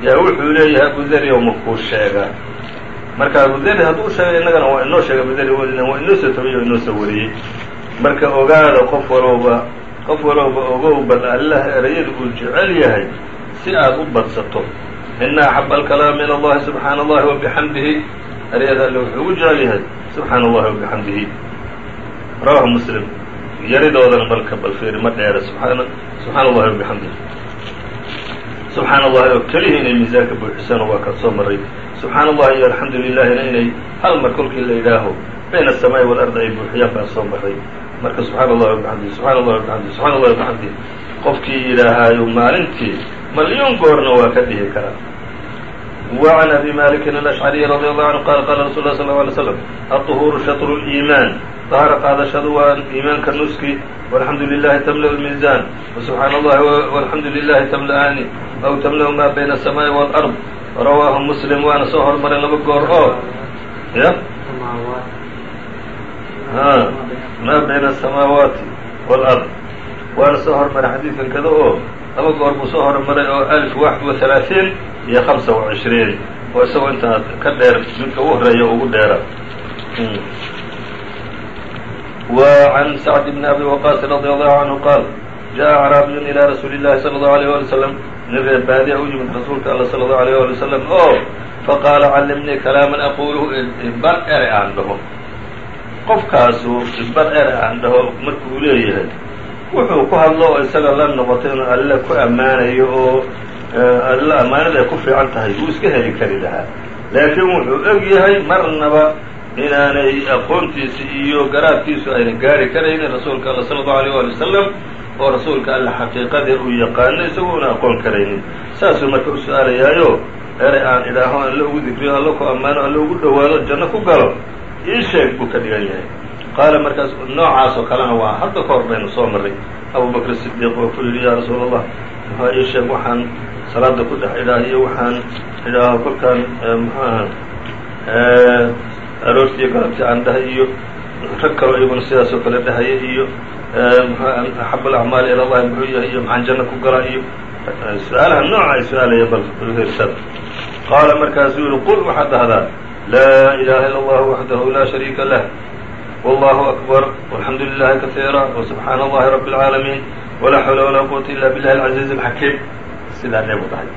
Yaa wuxuu leeyahay abuderyow ma kuu sheegaa marka abuderi hadduu sheegay innagana waa inoo sheegay abuderi waa inoo soo tabiyey oo inoo soo wariyey marka ogaada qof walowba qof walowba ogow bal allaha erayada uu jecel yahay si aad u badsato. Ina axaba alkalaami ila allahi subxaana allahi wabixamdihi erayada alle wuxuu ugu jecel yahay subxaana allahi wabixamdihi rawahu muslim. Yaridoodana balka bal fiiri ma dheera subxaana subxaana allahi wabixamdihi subxaana allahi oo keliya inay miisaanka buuxisano waa kaan soo maray. Subxaana allahi iyo alxamdu lilahina inay hal mar kolkii la yidhaaho bayna aلsamaa'i walardi ay buuxiyaan baan soo maray marka subxaana allahi wabixamdihi subxana allahi wabixamdihi subxana allahi wabixamdihi qofkii yidhaahaayo maalintii malyon goorna waa ka dhihi karaa وعn أbي mالك الأشعري رضي الله عنه qال qال رsuل اه صلى اه عليه وسلم الطهور شطر الإيمان طهر qaadashadu waa iimaanka nuski والحamdu للahi تملأ الميزان وسبحاaن الlahi والحamdu للahi تملأani أو تملأ ma byn السماءi والأرض rawaahu مسلم waana soo hormaray laba goor oo y ma byn السماawaaتi والأرض waana soo hormaray xadiidkan kada oo laba goor buu soo hormaray oo ألف واحد وثaلاaثين iyo خمسة وعشhرين oo isagoo intaa ka dheer midka u horeeya ugu dheera وعن سعد بن أبي وقاص رضي الله عنه قال جاء أعرابي إلى رsuuل اللhi صلى الله عليه ولي وسلم nin reer baadiya u yimid rasuulka all صلى الله عليه ولي وسلم oo faqاala callimnii كلاaما أquلhu ibar ere aan dhaho qofkaasu ibar ere aan dhaho markuu leeyahay wuxuu ku hadlo oo isaga la noqoto inuu alle ku ammaanayo oo alle ammaanada ay ku fiican tahay wuu iska heli kari lahaa. Laakiin wuxuu og yahay marnaba inaanay aqoontiisa iyo garaadkiisu ayna gaari karaynin rasuulka alla sala allahu alayh waali wasalam oo rasuulka alle xaqiiqadii uu yaqaano isagoona aqoon karaynin. Saasuu marka u su'aalayaayo eray aan idhaaho alle ugu dikriyo alle ku ammaano alle ugu dhowaado janno ku galo ii sheeg buu ka dhigan yahay. Qaala markaas noocaas oo kalena waa hadda ka hor baynu soo marray. Abu bakr sidiiq oo ku yidhi yaa rasuul allah maxaa ii sheeg waxaan salaada ku dhex idhaahiyo waxaan idhaaho kolkaan muxuaha aroortiiyo galabtii aan dhahay iyo rag kaloo iyaguna sidaasoo kale dhahaya iyo axab alacmaali ila allahi muxuu yahay iyo maxaan janno ku galaa iyo su'aalaha nooca ay su'aalaya bal hirsada qaala markaasuu yihi qul waxaad dhahdaa laa ilaha ila allahu waxdahu laa shariika lah wallahu akbar walxamdu lilahi kasiira wsubxaana allahi rabi اlcaalamiin walaa xawla walaa quwata ila billahi alcaziiz alxakiim sidaa neebu dhahay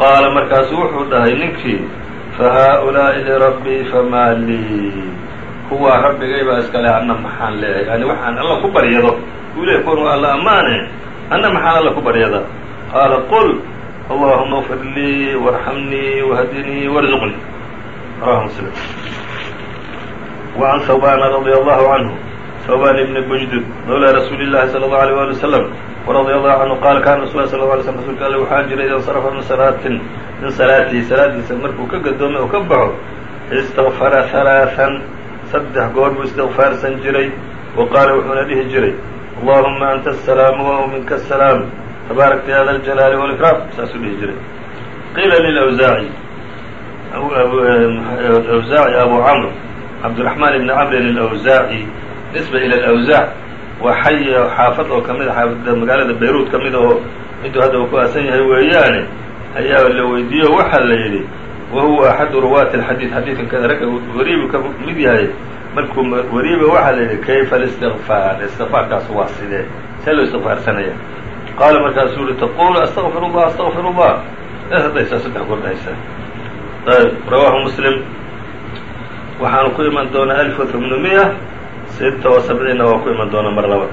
qaala markaasu wuxuu dhahay ninkii fahaa-ulaa'i lirabbii famaa lii kuwaa rabbigay baa iskale anna maxaan leeyahay yani waxaan alla ku baryado uu leeyahy kuwan waa alla ammaane anna maxaan alla ku baryadaa qaala qul allahuma اغfir lii وارxamnii وhdinii وارزqnii rawahu mslim وعn hwbana radي allahu canhu hwban ibn bujdud mawlى rasuuli الlahi slى الlaه عalيه alي وsلم وradي allahu canhu qaala kana rasul lah sl ه alay slm rsulka alle waxaa jira ida اnsرfa min salaatin min salaatihi salaadiisa markuu ka gadoomay oo ka baxo اsتغfara ثaلaaثan saddex goor buu istikfaarsan jiray wa qaala wuxuuna dhihi jiray allahuma anta السlaam وminka السlaam tbaarakta ya da اjalaali wاlkraam saasuu dhihi jiray qiila lilawsaaci awsaaci abu camr cabdiraxmaan ibni camrin alawsaaci nisba ila alawsaac waa xay xaafad oo ka mida xaafada magaalada bayruud ka mida oo intuu haddaba ku aasan yahay weeyaane ayaa la weydiiyo waxaa la yidhi wa huwa axadu ruwaati alxadiid xadiidkan ragga weriibu ka mid yahay markuu weriiba waxaa la yidhi kayfa alistiqfaar istiqfaarkaas waa sidee see loo istiqfaarsanaya qaala markaasuu yihi taqulu astaqfir اllah astaqfir اllah hadaysaa saddex kordhaysaa ayb rawaahu muslim waxaanu ku iman doonaa alf wa tamanumiya sabciinna waa ku iman doonaa mar laba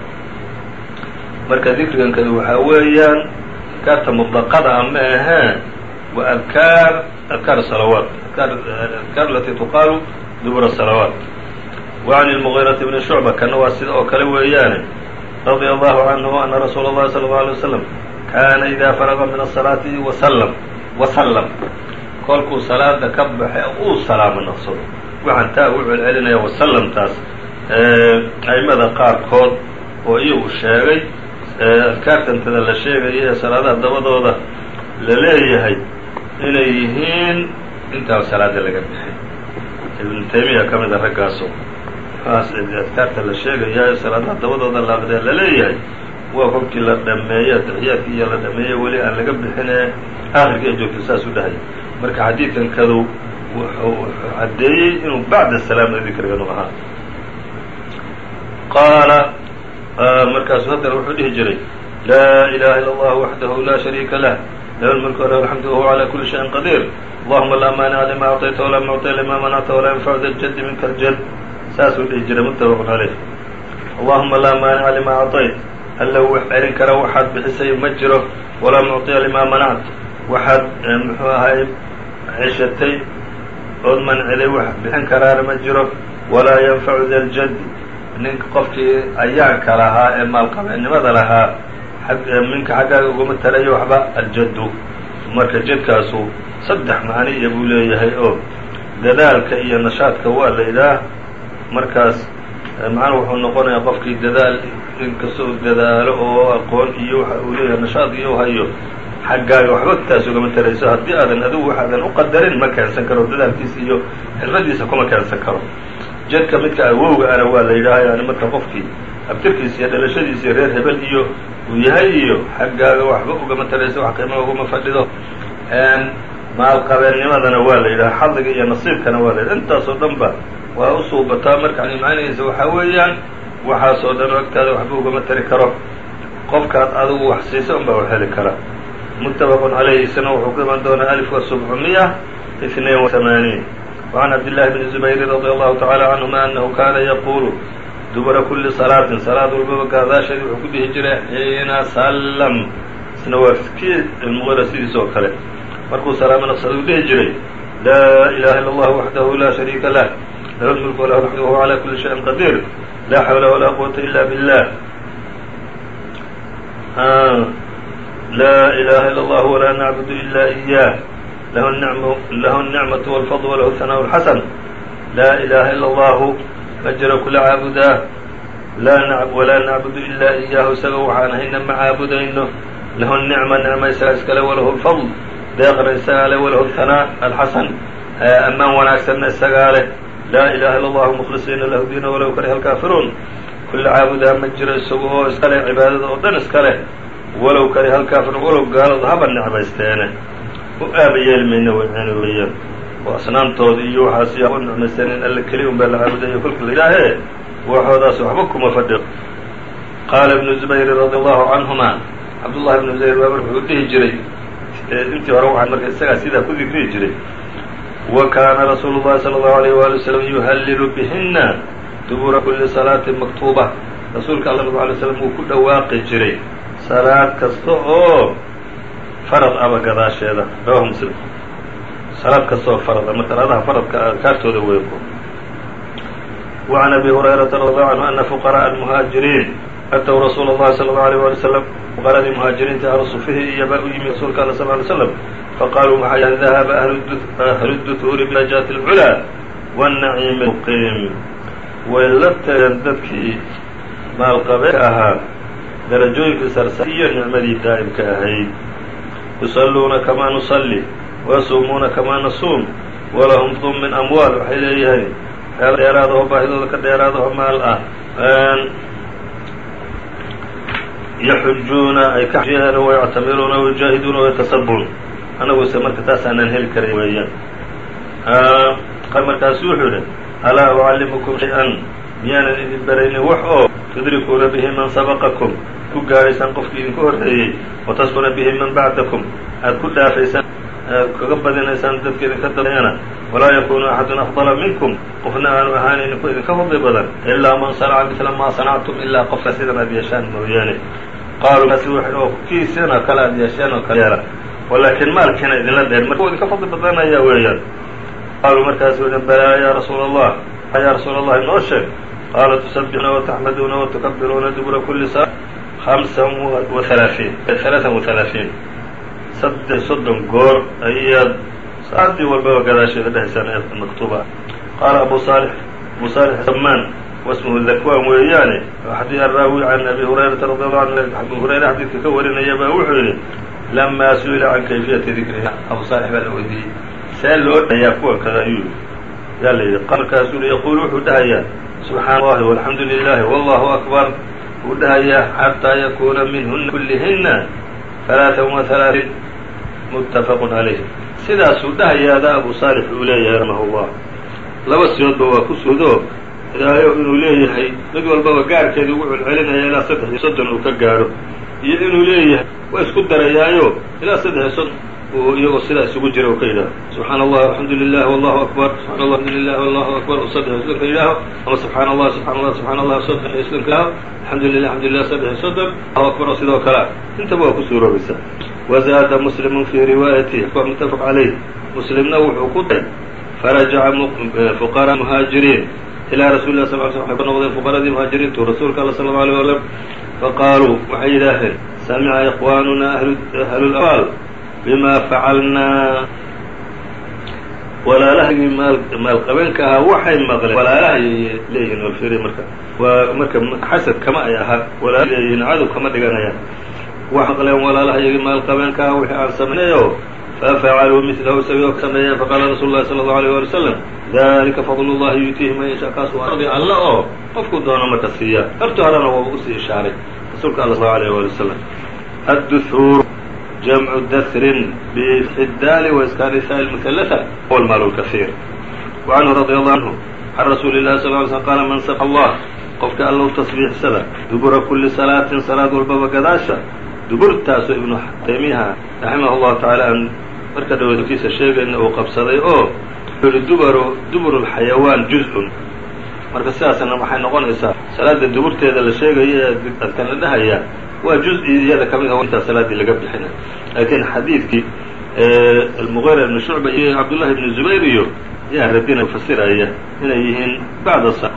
marka dikrigan kadu waxaa weeyaan adkaarta mutlaqada ma ahee waa adkaar adkaar salawaat adkaar alatii tuqaalu dubura salawaat wa can lmugiirati bni shucba kana waa sida oo kale weeyaane radيa allahu canhu ana rasuula اllahi salى اlه alيه waslm kaana ida faraga min asalaati waslm wasallam kolkuu salaada ka baxe uu salaamo naqsado waxaan taa u celcelinaya wasallamtaas aimada qaarkood oo iyagu sheegay adkaartantada la sheegaya ee salaadaha dabadooda la leeyahay inay yihiin intaa salaada laga bixin ibnu taymiya ka mid a raggaaso adkaarta la sheegaya ee salaadaha dabadooda la aqriya la leeyahay waa kolkii la dhameeyey atixiyaadkii iyo la dhameeyey weli aan laga bixinee aakhirka ay joogto saas u dhahay. Marka xadiidkan kadu wuxuu caddeeyey inuu bacda salaamna dikriganu ahaa qaala markaasu haddana wuxuu dhihi jiray laa ilaha illa allah waxdahu laa shariika lah lahu lmulku walahu alxamdu wahuwa calaa kuli shayin qadiir allahuma laa maanica lima acطayta walaa mucطiya lima manacta walaa yanfacu da ljaddi minka aljad saasuu dhihi jiray muttafaqun caleyh allahuma laa maanica lima acطayt alla wax celin kara waxaad bixisay ma jiro. Walaa mucطiya lima manact waxaad muxuu ahay ceshatay ood manciday wax bixin karaana ma jiro. Walaa yanfacu da ljaddi ninka qofkii ayaanka lahaa ee maalqabeennimada lahaa minka xaggaaga uguma talayo waxba aljaddu marka jadkaasu saddex macniya buu leeyahay oo dadaalka iyo nashaadka waa la yidhaah markaas macna wuxuu noqonayaa qofkii dadaal inkasta uu dadaalo oo aqoon iyo waxa uu leeyahay nashaad iyo hayo xaggaaga waxba taas ugama tarayso. Haddii aadan adigu waxaadan u qadarin ma keensan karo dadaalkiisa iyo xirfadiisa kuma keensan karo. Jadka midka awowga ana waa la yidhaaha yani marka qofkii abtirkiisa iyo dhalashadiisa iyo reer hebel iyo uu yahay iyo xaggaaga waxba ugama tarayso wax qiima ugama fadhido maalqabeelnimadana waa la yidhaha xadliga iyo nasiibkana waa la yidhaha. Intaasoo dhan ba waa u suubataa marka ani macnahiisa waxaa weeyaan waxaasoo dhan agtaada waxba ugama tari karo. Qofkaad adigu wax siisa unbaa u heli kara. Muttafaqun calayhi isna wuxuu ku iman doonaa alif wa sabcmiya inain amaaniin wacan cabdillahi bni zubayri radi allahu tacala canhuma annahu kaana yaquulu dubura kulli salaatin salaad walbaba gaadaasheeda wuxuu ku dhihi jiray xiina sallam. Isna waa kii muqira sidiis oo kale markuu salaamo naqsada u dhihi jiray laa ilaha ilا اllah waxdahu la shariika lah lahu اlmulk walah alxamdu wahuwa عalى kuli shayin qadiir laa xawla walaa quwata ila billah laa ilaha ilا اllah walaa nacbud ila إyah lahu الnicmaة والfضل وlahu الثanاء الxasan laa ilaha ilا اllahu ma jiro kula caabudaa walaa nacbudu ilaa إiyaahu isaga waxaan hayna ma caabudayno lahu الnicma nicma isaga iskale walahu الfضl deeqra isagaa leh walhutana alxasan ammaan wanaagsanna isagaa leh laa ilaha illa allahu mukhlisiina lahu diina walow kariha alkaafiruun. Kulla caabudaa ma jiro isagu oo iska leh cibaadada oo dhan iska leh. Walow kariha alkaafiruun walow gaaladu haba necbaysteene u aaba yeelmayna wayaan weeye oo asnaamtooda iyo waxaas iyo u in alla keliya un baa la caabudayo kolka layidhaahee waxoodaas waxba kuma fadhi qaala ibnu zubayri radi allahu canhuma cabdullahi ibnu zubayr mar wuxuu dhihi jiray intii hore waxaan marka isagaa sidaa ku dikrihi jiray. Wa kaana rasuulu llahi sala allahu alayh waali wasalam yuhallilu bihinna dubura kulli salaatin maktuuba. Rasuulka alla sal alay slam wuu ku dhawaaqi jiray salaad kasta oo farad aba gadaasheeda. Rawahu muslim. Salaad kasta oo farada marka salaadaha faradka ah, kaartooda weyn wacan abi hurayrata radiallahu canhu ana fuqaraءa almuhaajiriin أtw رsuuل الlahi صلى الله عليه ولي وسلم فqradii مهاaجiriinta ahlu sufihii iyo baa u yimi rasuulka all صلى اه عليه وسلم faqالوا waxay ذahaba أهlu الدثuuri بنaجاaة العlى والنaعيم المqيم way la tageen dadkii maalqabeeka ahaa darajooyinkii sarsa iyo nicmadii daa'imka ahayd يuصلuuna كama نuصلي ويصumuuna كama نasuum وlahm ضم min أموال waxay leeyahay dheeraadaho baahidooda ka dheeraadaho maal ah yaxujuuna ay ka xajiyaan wayactamiruuna wayujaahiduuna waytasabuun annaguse marka taasaanan heli karay weeyaan markaasu wuxuu yidhi alaa ucallimukum shay-an miyaanan idin baraynin wax oo tudrikuuna bihi man sabaqakum ku gaadhaysaan qofkii idinku horreeyey watasbuna bihi man bacdakum aad ku dhaafaysaan kaga badinaysaan dadka idinka dambeeyana walaa yakunu axadun afdala minkum. Qofna aanu ahaanaynin ku idinka fadli badan. Ilaa man sanaca midla maa sanactum ilaa qofka sidan aad yeeshaan mooyaane. Qaaluu kiisan oo kale aad yeesheen oo kale yeela walaakiin maalkiina idinla dheer. Marka idinka fadli badanaya weeyaan. Qaaluu markaasu idin balaa yaa rasuula allah yaa rasuula allah inoo sheeg qaala tusabbixuuna wataxmaduuna watukabiruuna dubura kuli saa hamsan wa halaaثiin halaaan wa halaaثiin saddex soddon goor ayaad saacadii walbaba gadaasheeda dhehaysaan ee maktuuba. Qaala abu saalix abu saalix samaan wasmuhu dakwaan weeyaane xadii araawi can abi hurayrata radi allahu anhu abu hurayra xadiidka ka warinaya baa wuxuu yidhi lamaa su'ila can kayfiyati dikriha abu saalix baa la weydiiyey. See loo dhayaa kuwan kada ayuu yaa la yidhi markaasuu yaquulu wuxuu dhahayaa subxaana allahi walxamdu lilahi wallahu akbar. Wuu dhahayaa xataa yakuuna minhuna kullihina halaaan wa halaaثiin muttafaqu calayh sidaasuu dhahayaada abu saalix uu leeyahay raximah llah laba siyoodba waa ku sudo ilaahayo inuu leeyahay mid walbaba gaarkeeda ugu celcelinaya ilaa saddex iyo soddon uu ka gaadho iyo inuu leeyahay waa isku darayaayo ilaa saddex iyo soddon uu iyagoo sidaa isugu jira oo ka yidhaaho subxaan allah alxamdu lilah wallahu akbar. Subxaan allah alxamdulilah wallahu akbar. Usaddex islanka yidhaaho. Ama subxaan allah subxaan allah subxaan allah saddex islanka yidhaaho alxamdulilah alxamdulilah saddex soddon allahu akbar oo sidoo kale. Intaba waa ku suuroobaysaa. Wazaada muslimun fii riwaayatihi. Waa muttafaq calayh muslimna wuxuu ku daray farajaca eh, fuqaraa muhaajiriin. Ilaa rasul lah sal sl waxay ku noqdeen fuqaradii muhaajiriintu rasuulka alla sala allau wasalam faqaaluu waxay yidhaaheen samica ikhwaanuna ahlulabal bimaa facalnaa walaalahagii maalqabanka ahaa waxay maqleen walaalahay leeyihiin olfiri marka waa marka xasad kama ay ahaa walaa leeyihiin cadow kama dhiganayaan wax maqleen walaalahayagii maalqabanka ahaa wixii aan samaynayo fafacaluu midlahu isagii oo ka sameeyeen faqaala rasuulu llahi sala allau alayh wali wasalam dalika fadl ullahi yuutiihi man yashaa kaas waa fadli oo qofku doono marka siiya horta horena waa u ishaaray rasuulka alla sal alayh wali wasalam adduhuur jamcu dahrin bifatxi daali waiskaani saai lmuhalata huwa almaal lkahiir wacanhu radi allahu canhu can rasuuli llahi sal ly slm qaala man sabxa allah qofka alla u tasbiixsada dubura kuli salaatin salaad walbaba gadaasha duburtaasoo ibnu taymiyaha raximah llahu tacaala aan marka dhawkiisa sheegayna uu qabsaday oo yihi dubaru duburu lxayawaan juz-un marka sidaasna waxay noqonaysaa salaada duburteeda la sheegayo ee dadkan la dhahaya waa juz-i iyada ka mid ah intaa salaaddii laga bixina laakiin xadiidkii almuqira ibnu shucba iyo cabdullahi ibnu zubayr iyo yaa radina fasiraya inay yihiin bacda sa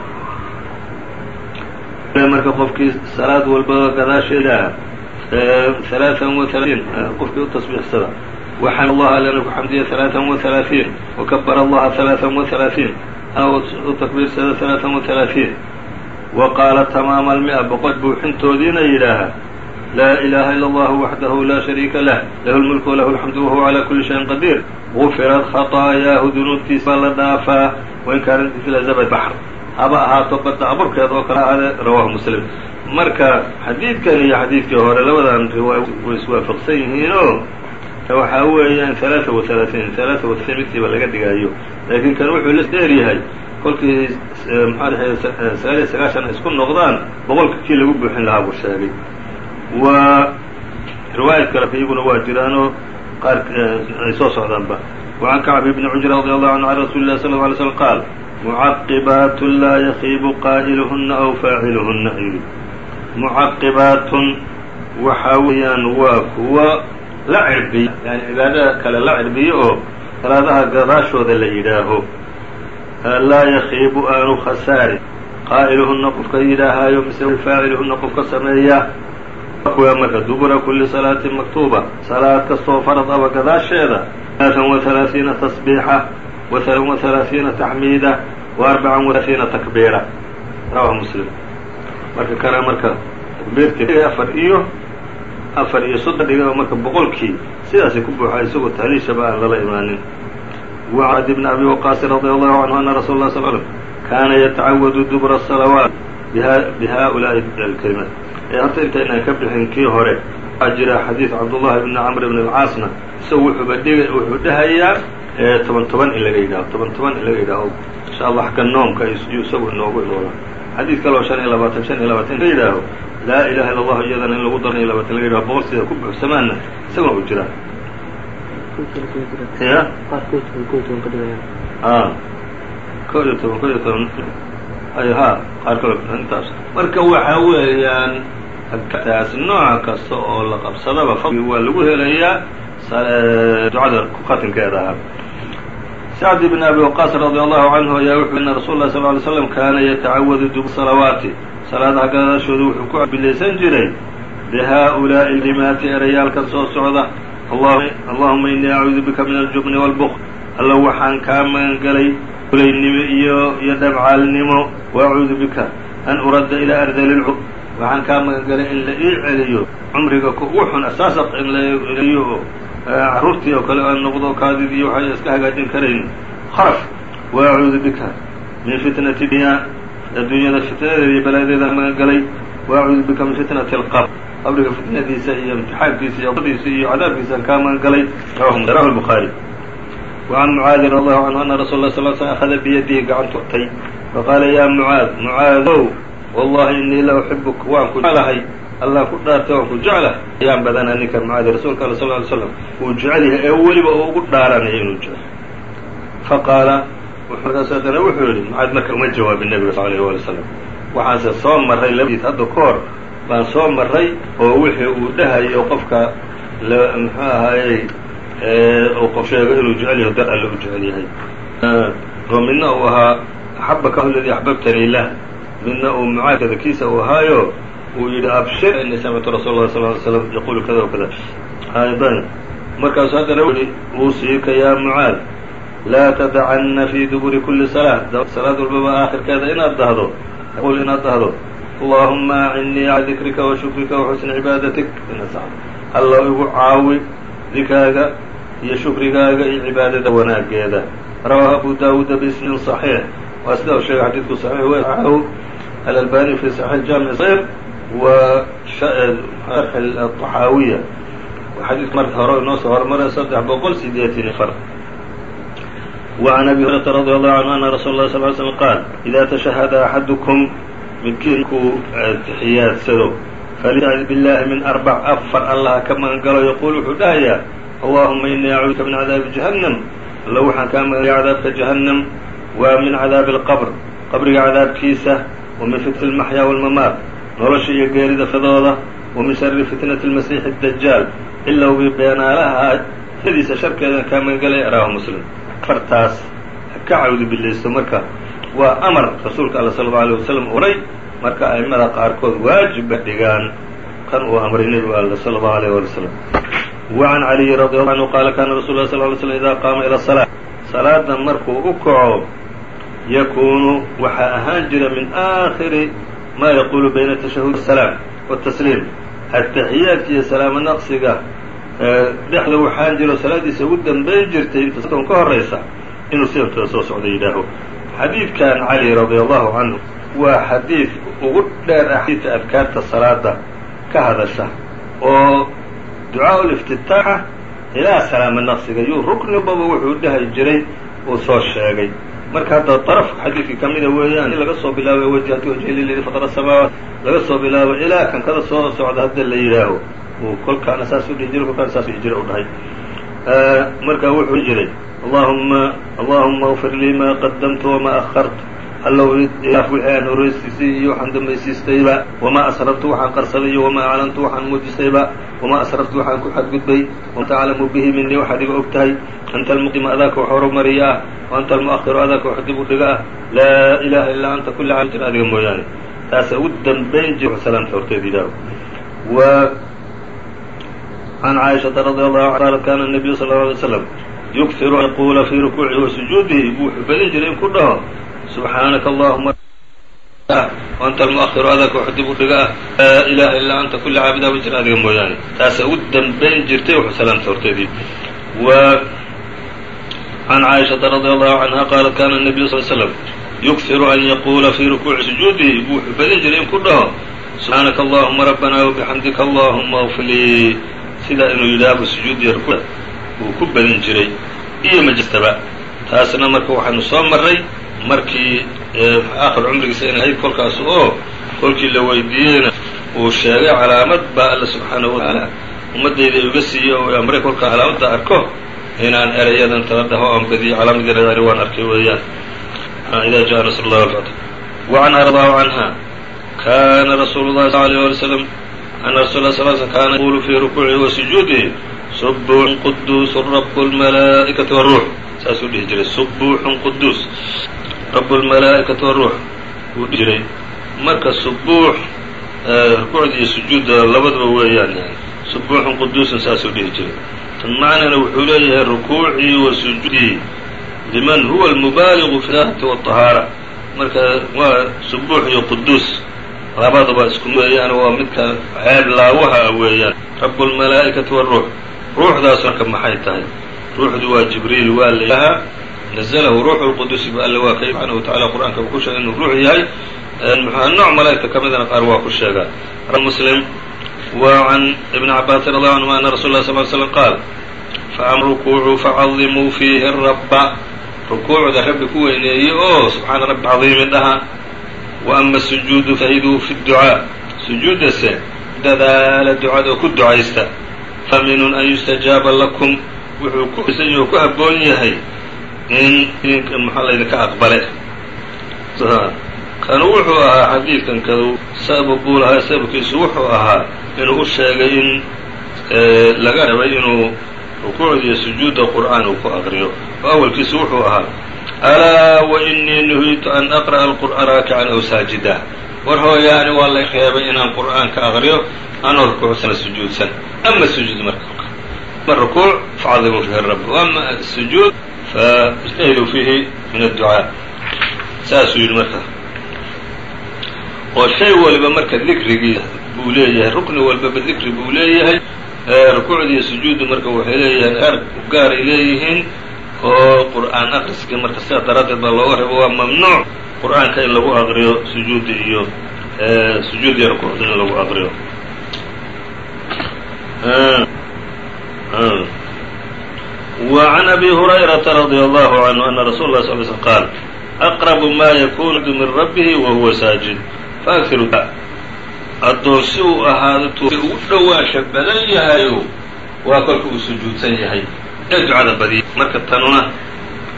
marka qofkii salaad walba gadaasheeda ثaلaaثan وaلaaثiin qofkii u tasbiixsada وxamd allaha lana ku xamdiya ثaلaaثan وaثaلaaثiin وkabr allaha ثaلaaثan وaثaلaaثiin u takbiirsada ثaلaaثan وaثaلaaثiin وaqaala tamaama الmiئة boqol buuxintoodiina yidhaaha laa ilaaha ila allahu waxdahu laa shariika lah lahu lmulku walahu alxamdu wahuwa calaa kulli shayin qadiir gufirat khataayahu dunuubtiis baa la dhaafaa wain kaanat mila zaba baxr haba ahaato badda aburkeeda oo kale ahaadee rawahu muslim marka xadiidkan iyo xadiidkii hore labadan riwaay way iswaafaqsan yihiinoo waxaa weeyaan alaaa wa alaaثiin alaaa wa midiiba laga dhigaayo laakiin kan wuxuu la dheeryahay kolkii mxaa sagaaliyo sagaashan isku noqdaan boqolka kii lagu buuxin lahaa sheegay wa riwaayad kale iyaguna waa jiraanoo qaar ay soo socdaanba وعn كعب بن cujر رضي الله عنه عن رsuل الlh صلى اه عليه وسلم qاal معqبaaت laa ykiib qاa'لهna أو فاacilهna معqبaaت waxa weeyaan waa kuwa la cirbiya yani cibaadada kale la cirbiyo oo salaadaha gadaashooda la yidhaaho laa yakiibu aanu khasaarin qaa'iluhuna qofka yidhaahaayo mise faaciluhuna qofka sameeya kuwa marka dubura kuli salaatin maktuuba salaad kastoo farad aba gadaasheeda ثaلaaثan وaثaلaaثiina taصbiixa وaثalan وaثaلaaثiina taxmiida وarbacan وaثaلaaثiina takbiira rawahu muslim marka kana marka takbiirtii afar iyo afar iyo soddon dhiga oo marka boqolkii sidaasay ku buuxa isagoo tahliishaba aan lala imaanin وعd بن أbي وqاaص رضي الله عنه أن رsuل الله صل سلم kaana yتacawd dubر الصلوaaت بhؤلاءi الكلمات ee anta intaynan ka bixin kii hore ajira xadiid cabdullahi ibni camr bn alcaasna isagu wuxuu dhahayaa toban toban in laga yidhaho toban toban in laga yidhaaho insha allah xagga noomka yuu isagu inoogu ilooda xadiid kaloo shan iyo labaatan shan iyo labaatan la yidhaaho laa ilaha illa allah iyadana in lagu daran iyo labaatan laga yidhaho boqol sida ku buuxsamaana isaguna u jiraa ya? Ah. Koob iyo toban koob iyo toban. Ay ha qaar kaloo ah intaas. Marka waxa weeyaan taas nooca kasta oo la qabsadaba waa lagu helayaa ducada khatimkeeda ahaa sacd bn abi waqaas radi allahu canhu ayaa wuxuu ana rasul lah sal ly slam kaana yatacawadu dub salawaati salaadaha gadaashooda wuxuu ku bilaysan jiray bihaؤulaaءi limaati erayaalkan soo socda allahuma inii acuudu bika min aljubni wاlbkl alla waxaan kaa magan gelay fulaynimo iyo iyo dhabcaalnimo waacuudu bika an uradda ilaa ardali lcub waxaan kaa magan gelay in la ii celiyo cumriga ugu xun asaasaq in la eliyo oo carruurtii oo kale aan noqdo kaadid iyo waxay iska hagaajin karayn kharaf waacuudu bika min fitnati dunya adduunyada fitnadeeda iyo balaadeeda magan gelay waacuudu bika min fitnati alqabr qabriga fitnadiisa iyo imtixaankiisa iyo diisa iyo cadaabkiisaan kaa magan galay rawahu الbukhaarي وعn mعaadi رضي الله عنه أna رsuل اه صل ل سلم أخذa biyadihi gacantu tay faqaala ya mعaad mعaadow wallahi inii la uxibuk waan ku jeclahay. Allah ku dhaartay waan ku jeclahay. Ayaan badana ninka mucaadi rasuulka alla sal ly slam uu jecel yahay ee weliba uu ugu dhaaranayo inuu jecel. Faqaala wuxuu haddana wuxuu yidhi mucaad marka uma jawaabin nebiga sal alayh waali slam waxaanse soo marray labadiis hadda ka hor baan soo marray oo wixii uu dhahayo qofka la muxuu ahaayey uu qof inuu jecel yahay dar alle u jecel yahay. Oo midna uu ahaa axabaka ladii axbabtani ilah midna uu mucaadkada kiisa uu ahaayo uu yidhi abshir inii samictu rasuul lah sal ly slam yaqulu kada kada aydan markaasu haddana i uusiika yaa mucaad laa tadacanna fii duburi kuli salaa salaad walbaba aakhirkeeda inaad dahdo qul inaad dahdo allahuma acinnii calaa dikrika wa shukrika wa cibaadatik alla igu caawi dikaaga iyo shukrigaaga iyo cibaadada wanaageeda rawaahu abu daawuuda bismin صaxiix waa sida u sheegay xadiidku صaxiix w alalbani fi صaxiix jaamic صayr wa sharx الطaxaawiya xadiidka marka hore inoo soo hormaray saddex boqol sideetan afar وعn abi هuرaرaةa رadي الله عanه أna rasuul الlah صل ل sلم qaal إida تشhهda أxadكم midkiinkuu تixiyaadsado falyacid biاllahi min arbac afar allah ka magan galo yaquul wuxuu dhahayaa allahuma inii acuuduka min cadaabi jahannam alla waxaan kaa magangaya cadaabka jahannam waa min cadaabi alqabr qabriga cadaabkiisa wa min fitni almaxyaa walmamaat nolosha iyo geerida fidooda wa min shari fitnati almasiixi addajaal ilowgii beenaalaha fidisa sharkeedan kaa magangelaya rawah muslim fartaas haka cawdi bilaysto marka waa amar rasuulka alla sala allau alay wasalam uray marka a'immada qaarkood waajibba dhigaan kan uu amray nebigu alla sala allahu alayh waali wasalam wa can caliyi radiallah anhu qaala kaana rasul lah sal ly slm idaa qaama ila salaa salaada markuu u kaco yakuunu waxaa ahaan jira min aakhiri maa yaquulu bayna tashahud salaam watasliim ataxiyaadka iyo salaamo naqsiga dhexda waxaan jiro salaaddiisa ugu danbayn jirtay intaon ka horaysa inuu sidantada soo socda yidhaaho xadiidkan cali radi allahu canhu waa xadiid ugu dheer axadiidka adkaarta salaada ka hadasha oo ducaa-ul iftitaaxa ilaa salaamo naqsiga yuu rukni baba wuxuu dhahay jiray uu soo sheegay marka hadda daraf xadiidkii ka mida weeyaan in laga soo bilaabo wajhati wajhi liladi fatara samaawaat laga soo bilaabo ilaa kan kada soo socda hadda la yidhaaho uu kolkaana saas u dhihi kolkaana saas jiray u dhahay. Marka wuxuu jiray allahuma allahuma اغfir lii ma qadamtu wama ahartu allow ilaaf wixii aan horeysiisay iyo waxaan dambaysiistayba wamaa asrartu waxaan qarsaday iyo wamaa aclantu waxaan muujistayba wamaa asrartu waxaan ku xadgudbay wama taclamu bihi minii waxaad iga og tahay anta almuqdimu adaaka wax horumariya ah wa anta almu'ahiru adaaka wax dib u dhiga ah laa ilaha illaa anta kulli caalam jir adiga mooyaane taasa ugu dambayn jir salaamta horteed yidhaaho wa can caaishaةa radi allahu an qaalat kana الnabiyu sal ه alay slam yukhiru an yaquula fii rukuucihi wa sujuudihi buu wuxuu badin jiray in ku dhaho subxaanaka allahuma anta almu'ahiru adaka wax dib u dhiga ah laa ilaha illaa anta kulli caabidaa wa jir adiga mooyaane taasa ugu dambayn jirtay wuxuu salaamta horteedii wa can caaishaةa radi allahu canha qaalat kana الnabiyu sal slam yukhiru an yaquula fii rukuuci sujuudihi buu wuxuu badin jiray in ku dhaho subxaanaka allahuma rabbana wabixamdika allahuma اغfir lii sidaa inuu yidhaaho sujuudiya rukuuc uu ku badin jiray iyo majastaba taasna marka waxaanu soo marray markii aakhir cumrigiisa in ahayd kolkaas oo kolkii la weydiiyeyna uu sheegay calaamad baa alla wa watacaala ummaddayda uga siiyo oo amray kolkaa calaamadda arko inaan erayadan tala dhaho aan badiyo calaamad yarayaani waan arkay weeyaan. Idaa jaa nasr llahi alfatx wacanha radaahu canha kaana rasuulu llahi sal alيه ali ana rasul lah sal sl kana yaqulu fii rukuucihi wa sujuudihi subuuxun quduusu rabu lmalaa'ikati waruux saasuu dhihi jiray subuuxun quduus rabulmalaa'ikati wa ruux. Wuu dhiray. Marka subuux rukuucda iyo sujuudda labaduba weeyaan subuuxun quduusun saasuu dhihi jiray macnana wuxuu leeyahay rukuucii wa sujuudii. Liman huwa almubaaligu fi lati waطahaara marka waa subuux iyo quduus. Labadaba isku weeyaan waa midka ceedlaawaha weeyaan. Rabulmalaa'ikati wa ruux. Ruuxdaas marka maxay tahay? Ruuxdu waa jibriil waa layaha naزlahu ruuxu اlqudusi ba alle waa ka subxaanaه watacala qur'aanka uu ku sheegay inuu ruux yahay nooc malaa'igta ka midana qaar waa ku sheegaa muslim wa can ibn cabaasin radi lahu anhuma ana rasul lah sal l slm qaal faama rukuucu facadimuu fiihi rabba rukuucda rabbi ku weyneeyey oo subxaana rabbi cadiimi dhaha wa ama sujuudu fahiduu fi ducaa sujuuddase dadaala ducada oo ku ducaysta faminun an yustajaaba lakum wuxuu ku isan yaho ku habboon yahay in maxaa laydinka aqbale kanu wuxuu ahaa xadiidkan kadu sabab buu lahaa sababkiisu wuxuu ahaa inuu u sheegay in laga rabay inuu rukuucda iyo sujuudda qur'aan uu ku aqriyo. Oo awalkiisu wuxuu ahaa alaa wa inii nuhiitu an aqra'a alqur'aan raakican aw saajida war hooyaani waa la reebay inaan qur'aanka aqriyo anoo rukuucsana sujuudsan. Ama sujuud marka. Ama rukuuc facadimuu fiihi rabb ama sujuud faijtahiduu fiihi min adducaa saasuu yidhi marka oo shay waliba marka dikrigii buu leeyahay rukni walbaba dikri buu leeyahay rukuucda iyo sujuuddu marka waxay leeyahay gaar gaaray leeyihiin oo qur'aan aqriskii marka sidaa daraaddeed baa looga rabo waa mamnuuc qur'aanka in lagu aqriyo sujuudda iyo sujuud iyo in lagu aqriyo وعn أbي هريرة رضي الله عنه أن رsuل الله صل سلم qاaل أqرب ma ykun min ربه وهuوa sاaجد faأkhiru addoon si uu ahaado ugu dhowaansha badan yahayo waa kolka uu sujuudsan yahay ee ducada badiya marka tanuna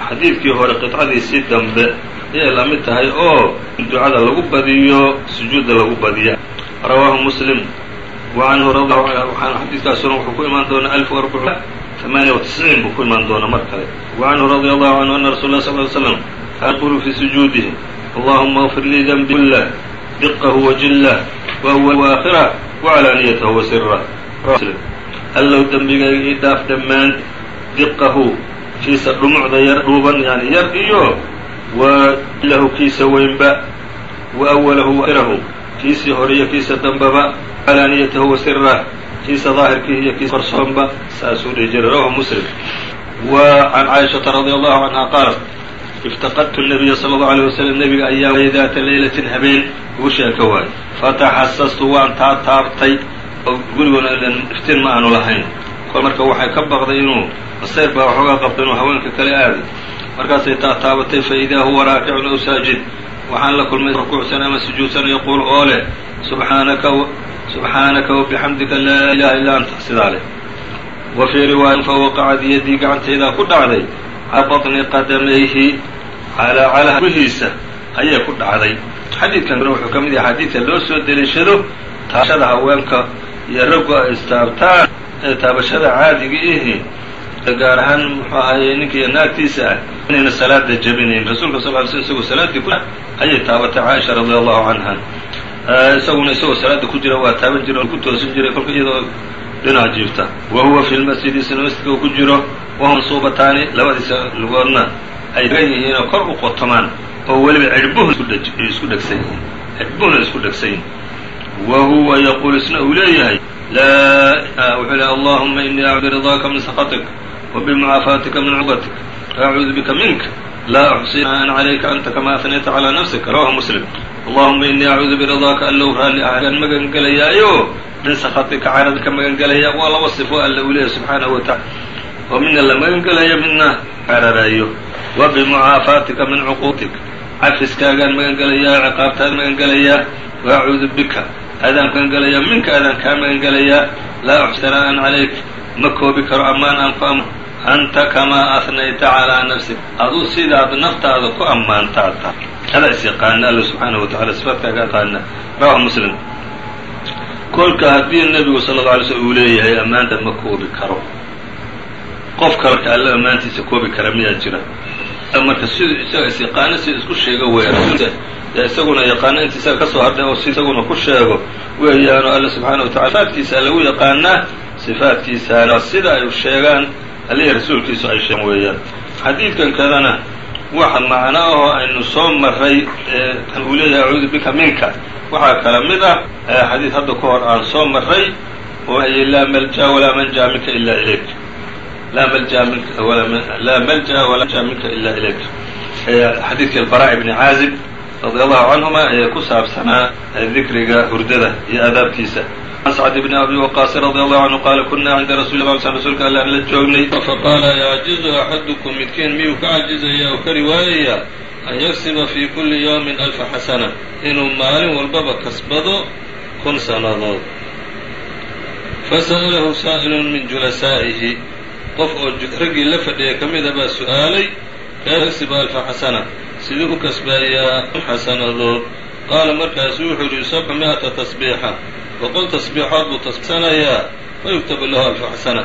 xadiidkii hore qطcadiisii dambe ayay la mid tahay oo in ducada lagu badiyo sujuudda lagu badiya rawaahu msلم وعنه رضي الله عنه waxaana xadiidkaasuna wuxuu ku imaan doonaa ألف وarبع ثمانية وتسعين buu ku imaan doonaa mar kale وعنه رضي الله عنه أن رsuل الله صلى اه عليه وسلم كان يقول في سجوده اللهma اغفر لي ذنبي كله دقه وجله وأول وآخرة وعلانيته وسره allow dembigayga ii dhaaf dhammaan diqahu kiisa dhumucda yar dhuuban yani yar iyo wa lahu kiisa weynba wa أwalahu وآkhirahu kiisii hore iyo kiisa dambaba calaaniyatahu wa sirah kiisa daahirkihi iyo kiisa qarsoonba saasuu dhihi jiray rawahu muslim wa can caaishaةa radi allahu canha qaalat iftaqadtu الnabiya salى اllahu alيه waslm nebiga ayaa waayay daata laylatin habeen ugu sheeka waay fataxasastu waan taa taabtay oo guriguna ilan iftiin ma aanu lahayn marka waxay ka baqday inuu masayr baa waxoogaa qabta inuu haweenka kale aado markaasay taataabatay fa idaa huwa raakicun aw saajid. Waxaan la kulmay rukuucsan ama sujuudsan yaquul oo leh subxaanaka subxaanaka wabixamdika laa ilaha illaa anta. Sidaa leh. Wa fii riwaaya fawaqacad yadii gacantaydaa ku dhacday baطni qadamayhi calaa calaa guhiisa ayay ku dhacday. Xadiidkan wuxuu ka mid yahay xadiidka loo soo deliishado taabashada haweenka iyo raggu ay istaabtaan ee taabashada caadiga ihi gaar ahaan muxuu ahaye ninka iyo naagtiisa ah inayna salaada jebinayn rasuulka sal ly sl isagoo salaaddii ku ayay taabatay caaisha radia allahu canha isaguna isagoo salaada ku jira waa taaban jira oo ku toosin jiray kolka iyadoo dhinac jiifta. Wa huwa fi lmasjidi isna masjidka uu ku jiro wahum suubataani labadiisa lugoodna ay gan yihiin oo kor u qotomaan oo weliba cirhbuhuna isku dhegsan yihiin. Cirhbuhuna isku dhegsan yihiin wa huwa yaquul isna uu leeyahay laa wuxuu lehy allahuma inii acuudu biridaaka min sakhatik wa bimucaafaatika min cuqatik acuudu bika minka laa uxsi an calayka anta kama afnayta calaa nafsika rawahu muslim allahuma inii acuudu biridaaka allow raalli ahaan magan gelayaayo min sakhatika carada ka magan gelaya waa laba sifo alla uu leeyahy subxaanahu wa tacala oo midna la magan gelayo midna cararayo bimucaafaatika min cuquutik cafiskaagaan magan gelayaa ciqaabtaan magan gelayaa wa acuudu bika adaan magan gelayaa minka adaan kaa magan gelayaa laa uxsanaan calayk ma koobi karo ammaan anta kamaa afnayta calaa nafsik. Aduu sidaad naftaada ku ammaantaad tahay. Ada is yaqaana alla subxaanahu wa tacala sifaadkaaga aqaana rawahu muslim. Kolka haddii nebigu sala alla alay slm uu leeyahay ammaanta ma koobi karo. Qof kalka alla ammaantiisa koobi kara miyaa jira. Marka siduu isaga is yaqaano sida isku sheego weeyaan isaguna yaqaano inta isaga ka soo hadhay oo si isaguna ku sheego weeyaanoo alla subxaana wa tacala sifaadkiisa lagu yaqaanaa sifaadkiisaana sida ay sheegaan alihi rasuulkiisu ay sheegan weeyaan xadiidkan kadana waxa macno ahoo aynu soo maray kan uu leeyahay acuudu bika minka. Waxaa kala mid ah xadiid hadda ka hor aan soo maray oo ay laa malja walaa manja minka ilaa ilayk. Laa malja minka laa malja walaa manja minka ilaa ilayk. Xadiidkii albara bni caazib radi allahu canhuma ee ku saabsanaa dikriga hurdada iyo aadaabtiisa an sacd bni abi waqaasin radi allahu canhu qaala kunaa cinda rasuli la sl rsulka alla aan la joognay. Faqaala yacjizu axadukum midkiin miyuu ka cajizaya oo ka riwaayaya an yaksiba fii kulli yawmin alfa xasana inuu maalin walbaba kasbado kun sannadood fasa'alahu saa'ilun min julasaa'ihi. Qof oo raggii la fadhiyay ka mida baa su'aalay kayfa yaksiba alfa xasana siduu u kasbaayaa xasanadood qaala markaasuu wuxuu yihi sabca mi'ata tasbiixa. Boqol tasbiixood buu tasbiixsanayaa fayuktabu lahu alfu xasana.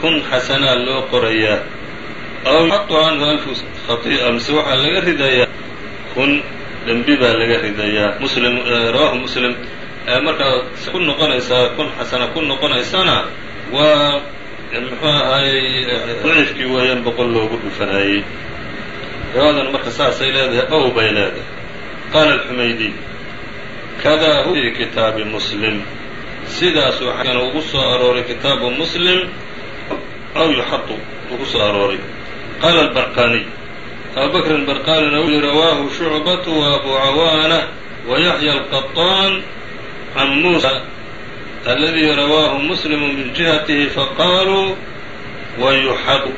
Kun xasanaa loo qorayaa. Aw yuxatu canhu alfu khati'a mise waxaa laga ridayaa. Kun dembi baa laga ridayaa. Muslim rawahu muslim. Markaa ku noqonaysaa kun xasana ku noqonaysana waa muxuu ahaayey daciifkii weeyaan boqol loogu dhufanayey riwaadan marka saasay leedahay ow bay leedahay. Qaala alxumaydi kada hu fi kitaabi muslim? Sidaas waxaana ugu soo arooray kitaabu muslim aw yuxatu ugu soo arooray. Qaala albarqaniy abubakr albarqanina wuu yihi rawaahu shucbatu wa abu cawaana wa yaxya alqaطaan can muusa aladi rawaahu muslimu min jihatihi faqaaluu wayuxadu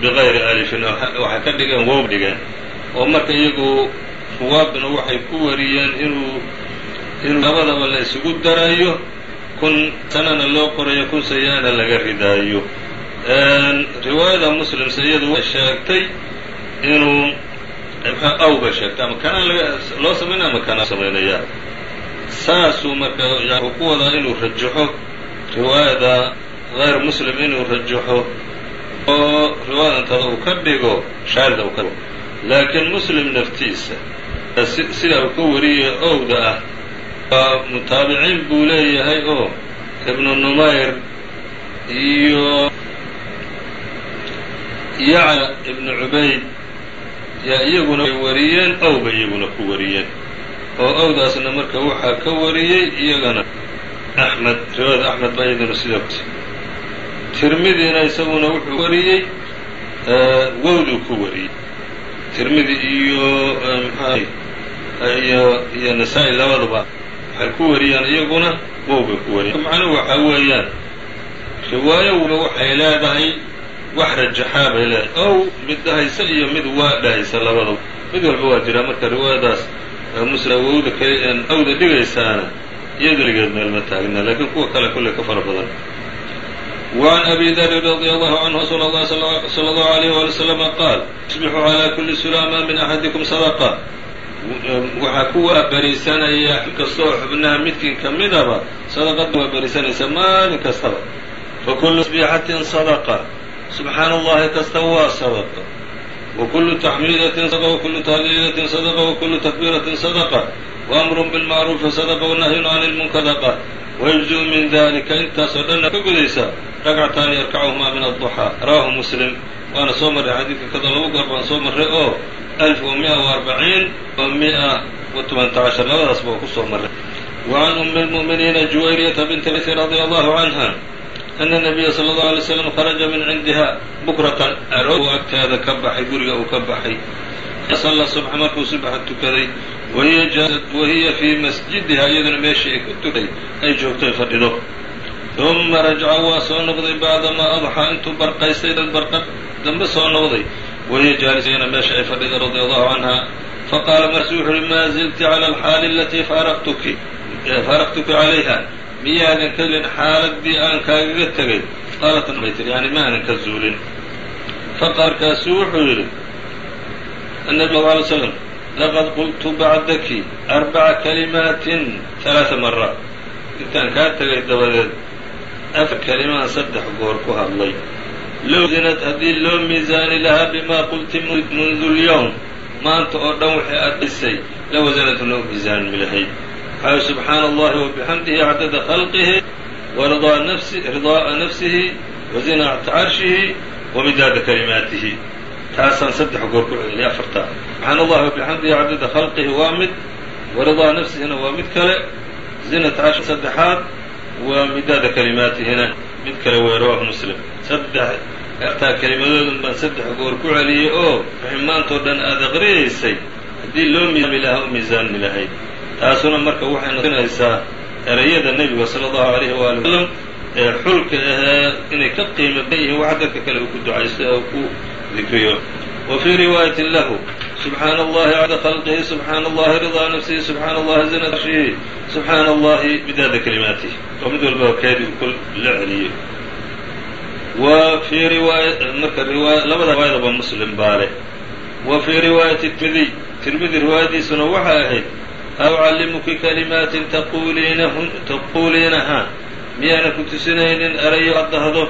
bigayri alifin waxay ka dhigeen wow dhigeen oo marka iyagu ruwaaduna waxay ku wariyeen inuu inuu labadaba la isugu darayo kun sanana loo qorayo kun sayaana laga ridaayo riwaayada muslimse iyadu way sheegtay inuu aw bay sheegtay ama kanaa laga loo samaynaya ama kanaa samaynaya saasuu marka ku wadaa inuu rajaxo riwaayada hayr muslim inuu rajaxo oo riwaadantada uu ka dhigo shaarida uu ka dhigo. Laakiin muslim naftiisa sida uu ka wariyay owda ah waa mutaabiciin buu leeyahay oo ibnu numayr iyo yacla ibnu cubayd yaa iyaguna way wariyeen ow bay iyaguna ku wariyeen. Oo owdaasna marka waxaa ka wariyey iyagana axmed riwaayada axmed baa iyaduna sida tirmidina isaguna wuxuu wariyey wowduu ku wariyey. Tirmidi iyo iyo iyo nasaa-i labaduba waxay ku wariyaan iyaguna wow bay ku wariyeen macnuhu waxaa weeyaan riwaayo waliba waxay leedahay wax rajaxaa bay leedahay. Ow mid dhahaysa iyo mid waa dhahaysa labadaba mid walba waa jiraa. Marka riwaayadaas muslim awowda awda dhigaysaana iyado ligeed meelma taagna laakiin kuwa kale kulley ka fara badan وعn أbي dr رضي الله عنه رsuل الlh صلى الله عليه ولي وسلم qاal يصبح عlى kuli سلامة min أxadiكم صدقة waxaa ku waaberisanaya kastoo xubnaha midkii ka midaba sadaqada waa berisanaysa maalin kastaba fakulu tasbiixatin sadaqa subxaana allahi kasta waa sadaqa wakulu taxmiidatin sadaqa wakulu tahliilatin sadaqa wakulu takbiiratin sadaqa waamrun bilmacruufi sadaqa wanahyun can ilmunkar sadaqa wayujziu min dalika intaasoo dhanna ka gudaysa ragcataani yarkacuhumaa min adduxaa rawaahu muslim waana soo marray xadiidka kada laba goor baan soo marray oo ألف ومئة وأربعين ومئة وتمنت عشر labadaas ba ku soo maray وعن أم المؤمنين جويرية بنت ليث رضي الله عنها ana nabiya sala allahu alay slam kharaja min cindiha bukratan aroou agteeda ka baxay guriga uu ka baxay salla subxa markuu subaxa tukaday wahiya fii masjidiha iyaduna meeshii ay ku tukay ay joogtay fadhido uma rajaca waa soo noqday bacdamaa adxaa intuu barqaystay barqa dambe soo noqday wahiya jaalisa iyana meesha ay fadhida radia allahu canha faqaala markaasu wuxu uhi maa zilti cala alxaali alatii faraqtuki calayha miyaadan kelin xaaladii aan kaagaga tegay qaalat bay tihi yani ma aanan ka zuulin faqaal markaasuu wuxuu yidhi annabi sal alay slam laqad qultu bacdaki arbaca kalimaatin halaaa maraat intaan kaa tegay dabadeed afar kalimaan saddex goor ku hadlay low zinad haddii loo miisaani lahaa bimaa qulti mundu lyowm maanta oo dhan waxay adhaysay la wasanatu loo miisaanmi lahayd waxaa subxaana allahi wabixamdihi cadada khalqihi ridaaa nafsihi wa zinacta carshihi wa midaada kalimaatihi taasaan saddex goor ku celiyay afartaa subxaana allahi wabixamdihi cadada khalqihi waa mid wa ridaa nafsihina waa mid kale zinat carshi saddexaad wa midaada kalimaatihina mid kale wey rawaahu muslim saddex ataa kelimadoodun baan saddex goor ku celiyey oo wixii maantao dhan aada aqriyaysay haddii loo miisaami lahaa u miisaanmi lahayd taasuna marka waxay noqonaysaa erayada nebiga sala allahu alayhi waali wasalam ee xulka ahee inay ka qiimo badan yihiin wax dadka kale uu ku ducaysto oo ku dikriyo. Wa fii riwaayatin lahu subxaana allahi cada khalqihi subxaana allahi ridaa nafsihi subxaana allahi zina arshihi subxaana allahi midaada kalimaatihi oo mid walbaba keedii ku la celiyey wa fii riwaaya marka riwaaya labada riwaayadaba muslim baa wa fii riwaayati tirmidiy tirmidi riwaayadiisuna waxay ahayd a ucallimuki kalimaatin taquuliinaha miyaana ku tusinaynin erayo aad dhahdo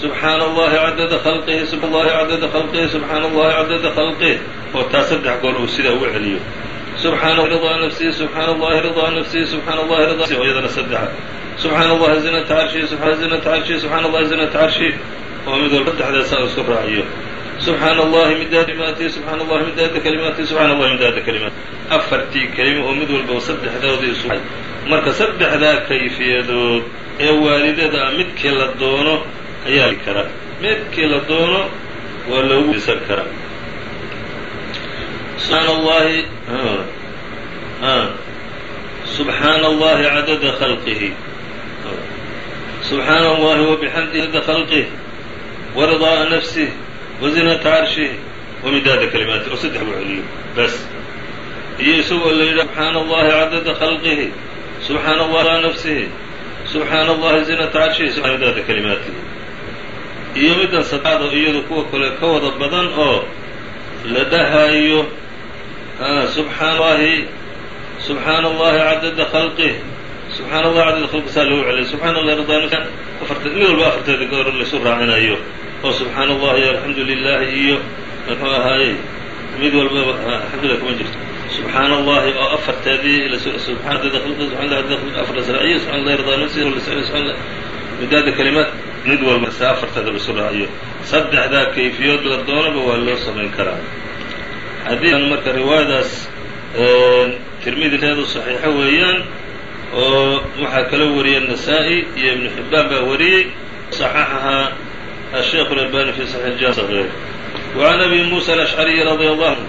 subxaana allahi cadada khalqihi subxana allahi cadada khalqihi subxaana allahi cadada khalqih oo taa saddex goor uu sidaa u celiyo subxaana ridaa nafsihi subxaana allahi ridaa nafsihi subxaana allahi ridaa oo iyadana saddexa subxaana allahi zinata carshihi subxaana zinata carshihi subxaana allahi zinata carshihi oo mid walba saddexdaasaa isku raaciyo subxaana allahi midaada kalimaatihi subxaana allahi midaada kalimaatihi subxana allahi midaada kalimaati afartii kelimo oo mid walba saddexdoodii isu marka saddexdaa kayfiyadood ee waalidada ah midkii la doono ayaa karaa midkii la doono waa loogu isan subxaana allahi subxaana allahi cadada khalqihi. Subxaana allahi wabixamdihi cadada khalqih waridaaa nafsih wazinata carshih wamidaada kalimaati oo saddex buu celiyo bas. Iyo isagoo la yidhaha subxaana allahi cadada khalqihi. Subxaana allahi ridaa nafsihi. Subxaana allahi zinata carshihi midaada kalimaatihi iyo middan sadexaad oo iyadu kuwa kale ka wada badan oo la dhahayo subxaana allahi subxaana allahi cadada khalqih subxaana allahi cadada khalqih saa loogu celiya subxana allahi ridaa nafsi afarta mid walba afarteeda goor laysu raacinayo oo subxaana allahi alxamdu lilahi iyo muxuu ahaaye mid walbaba alxamdulilah kuma jirto subxaana allahi oo afarteedii afar la sraaciyo subxana allahi ridaa nafsi subxana midaada kalimaad mid walba afarteeda laisu raaciyo saddexdaa kayfiyood la doonaba waa loo samayn karaa xadiikan marka riwaayadaas tirmidideedu saxiixo weeyaan oo waxaa kala wariyay nasaa-i iyo ibnu xibbaan baa wariyey صaxaxahaa asheikh اlalbani fi saxiix jam صغيr وعn abi muسى الأشcariي radي الله عanه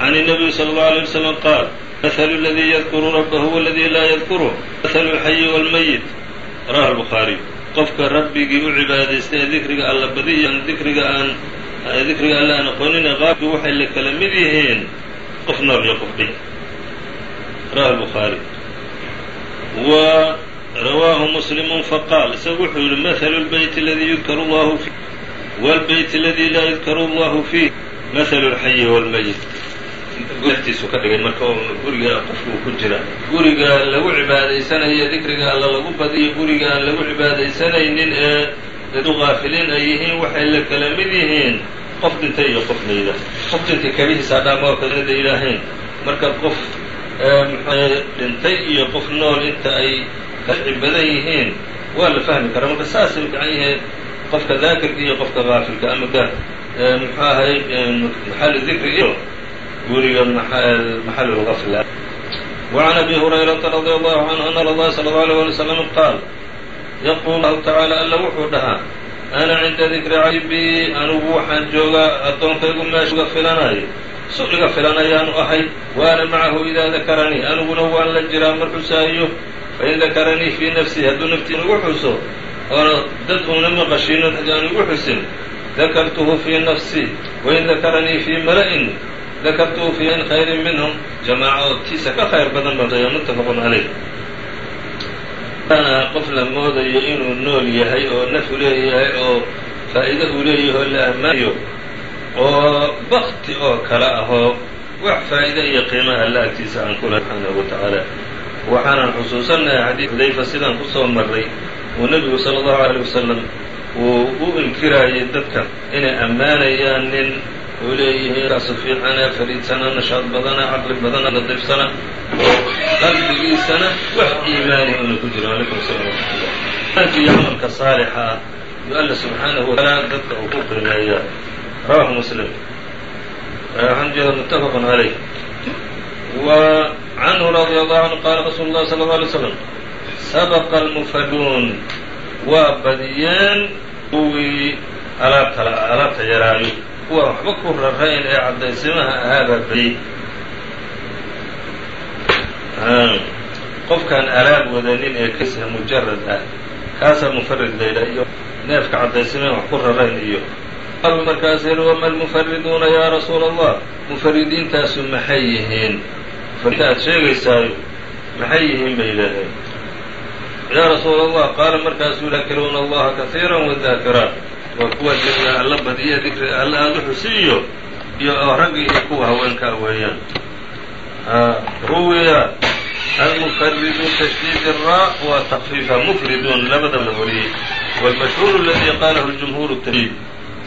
عn النabiy slى الlه عليه وsلم qaal مثل اladي ydkuru rabh wاladي laa ydkurه مثل الxayi والmayit rawaه الbخaariي qofka rabbigii u cibaadaystay ee dikriga alla badiya dikriga aan dikriga alla aan aqoonina qaabki waxay la kala mid yihiin qof nool iyo qof dhin rawahu الbukhaarي wa rawaahu muslimu faqaal isagu wuxuu yihi mahalu اlbeyt اladii yudkaru اllahu fiih wاlbeyt اladii laa yudkaru اllahu fiih mahalu اlxayi wاlmayit tiisu ka dhigay marka oo guriga qofku ku jira guriga lagu cibaadaysanayo dikriga alla lagu badiyo guriga aan lagu cibaadaysanaynin ee dadu qaafiliin ay yihiin waxay la kala mid yihiin qof dhintay iyo qof mayda qof dhintay kabihiisaa dhaamoo kaleda ilaahayn marka qof dhintay iyo qof nool inta ay kala badan yihiin waa la fahmi karaa marka saasay fican yihiin qofka daakirka iyo qofka qaafilka ama muxuu ahay maxalu dikri iyo guriga maxal lgafla وعn أbي هuريرaةa رضي الله عنه أن الله صلى الله عليه ولي وسلم qاal yqul lahu tacaalى alla wuxuu dhahaa أna cinda dikri caybii anugu waxaan joogaa addoonkaygu meeshuga filanayo su iga filanayaanu ahay waana macahu idaa dakaranii aniguna waan la jiraa mar xusaayo fain dakaranii fii nafsii hadduu naftii igu xuso oo dad uuna maqashiino aan igu xusin dakartuhu fii nafsii wain dakaranii fii mala'in dakartuhu fii in khayrin minhum jamaaca tiisa ka khayr badan baa caleyh ana qof la moodayo inuu nool yahay oo naf u leeyahay oo faa'iido uu leeyahay oo la ammaanayo oo bakti oo kale ahoo wax faa'iide iyo qiimaha alla agtiisa aan kula subxaanahu wa tacaala. Waxaanan xusuusanahay xadiid xudayfa sidaan ku soo marray uu nebigu sala allahu aleyh wasalam uu u inkiraayay dadka inay ammaanayaan nin uu leeyihiin kaasu fiicana fariidsana nashaad badana caqli badana nadiifsana oo qalbigiisana wax iimaani una ku jiro. Alaykum asalaam waraxmatullah iimaanka iyo camalka saalixa. Ah yu alla subxaanahu watacaala dadka uu ku qiimeeyaa rawahu muslim. Waxaan jeeda muttafaqun calayh wa canhu radia allahu canhu qaala rasuulu llahi sala alla alay slam sabaqa almufaduun waa badiyeen kuwii alaabta alaabta yaraayo kuwa waxba ku rarayn ee caddaysimaha ahaabaa badiyey qofkaan alaab wadanin ee kasa mujarad ah kaasaa mufarid laydhaha iyo neefka caddaysimaha wax ku rarayn iyo. Markaas yidhi wama almufariduuna yaa rasuula allah mufaridiintaasu maxay yihiin? Mufaridinta aad sheegaysaayo maxay yihiin? bay leedahay. Yaa rasuula allah qaala markaasuu dakiruuna allaha kaiira wadaakiraat waa kuwa dikriga alla badiya dikriga alla aada u xusiiyo iyo oo ragga iyo kuwa haweenkaa weeyaan ruwiya almufaridu tashdiid الra wa takfiifa mufridun labada la wariyey wاlmashhuur اladii qalahu اljumhuur tashdiid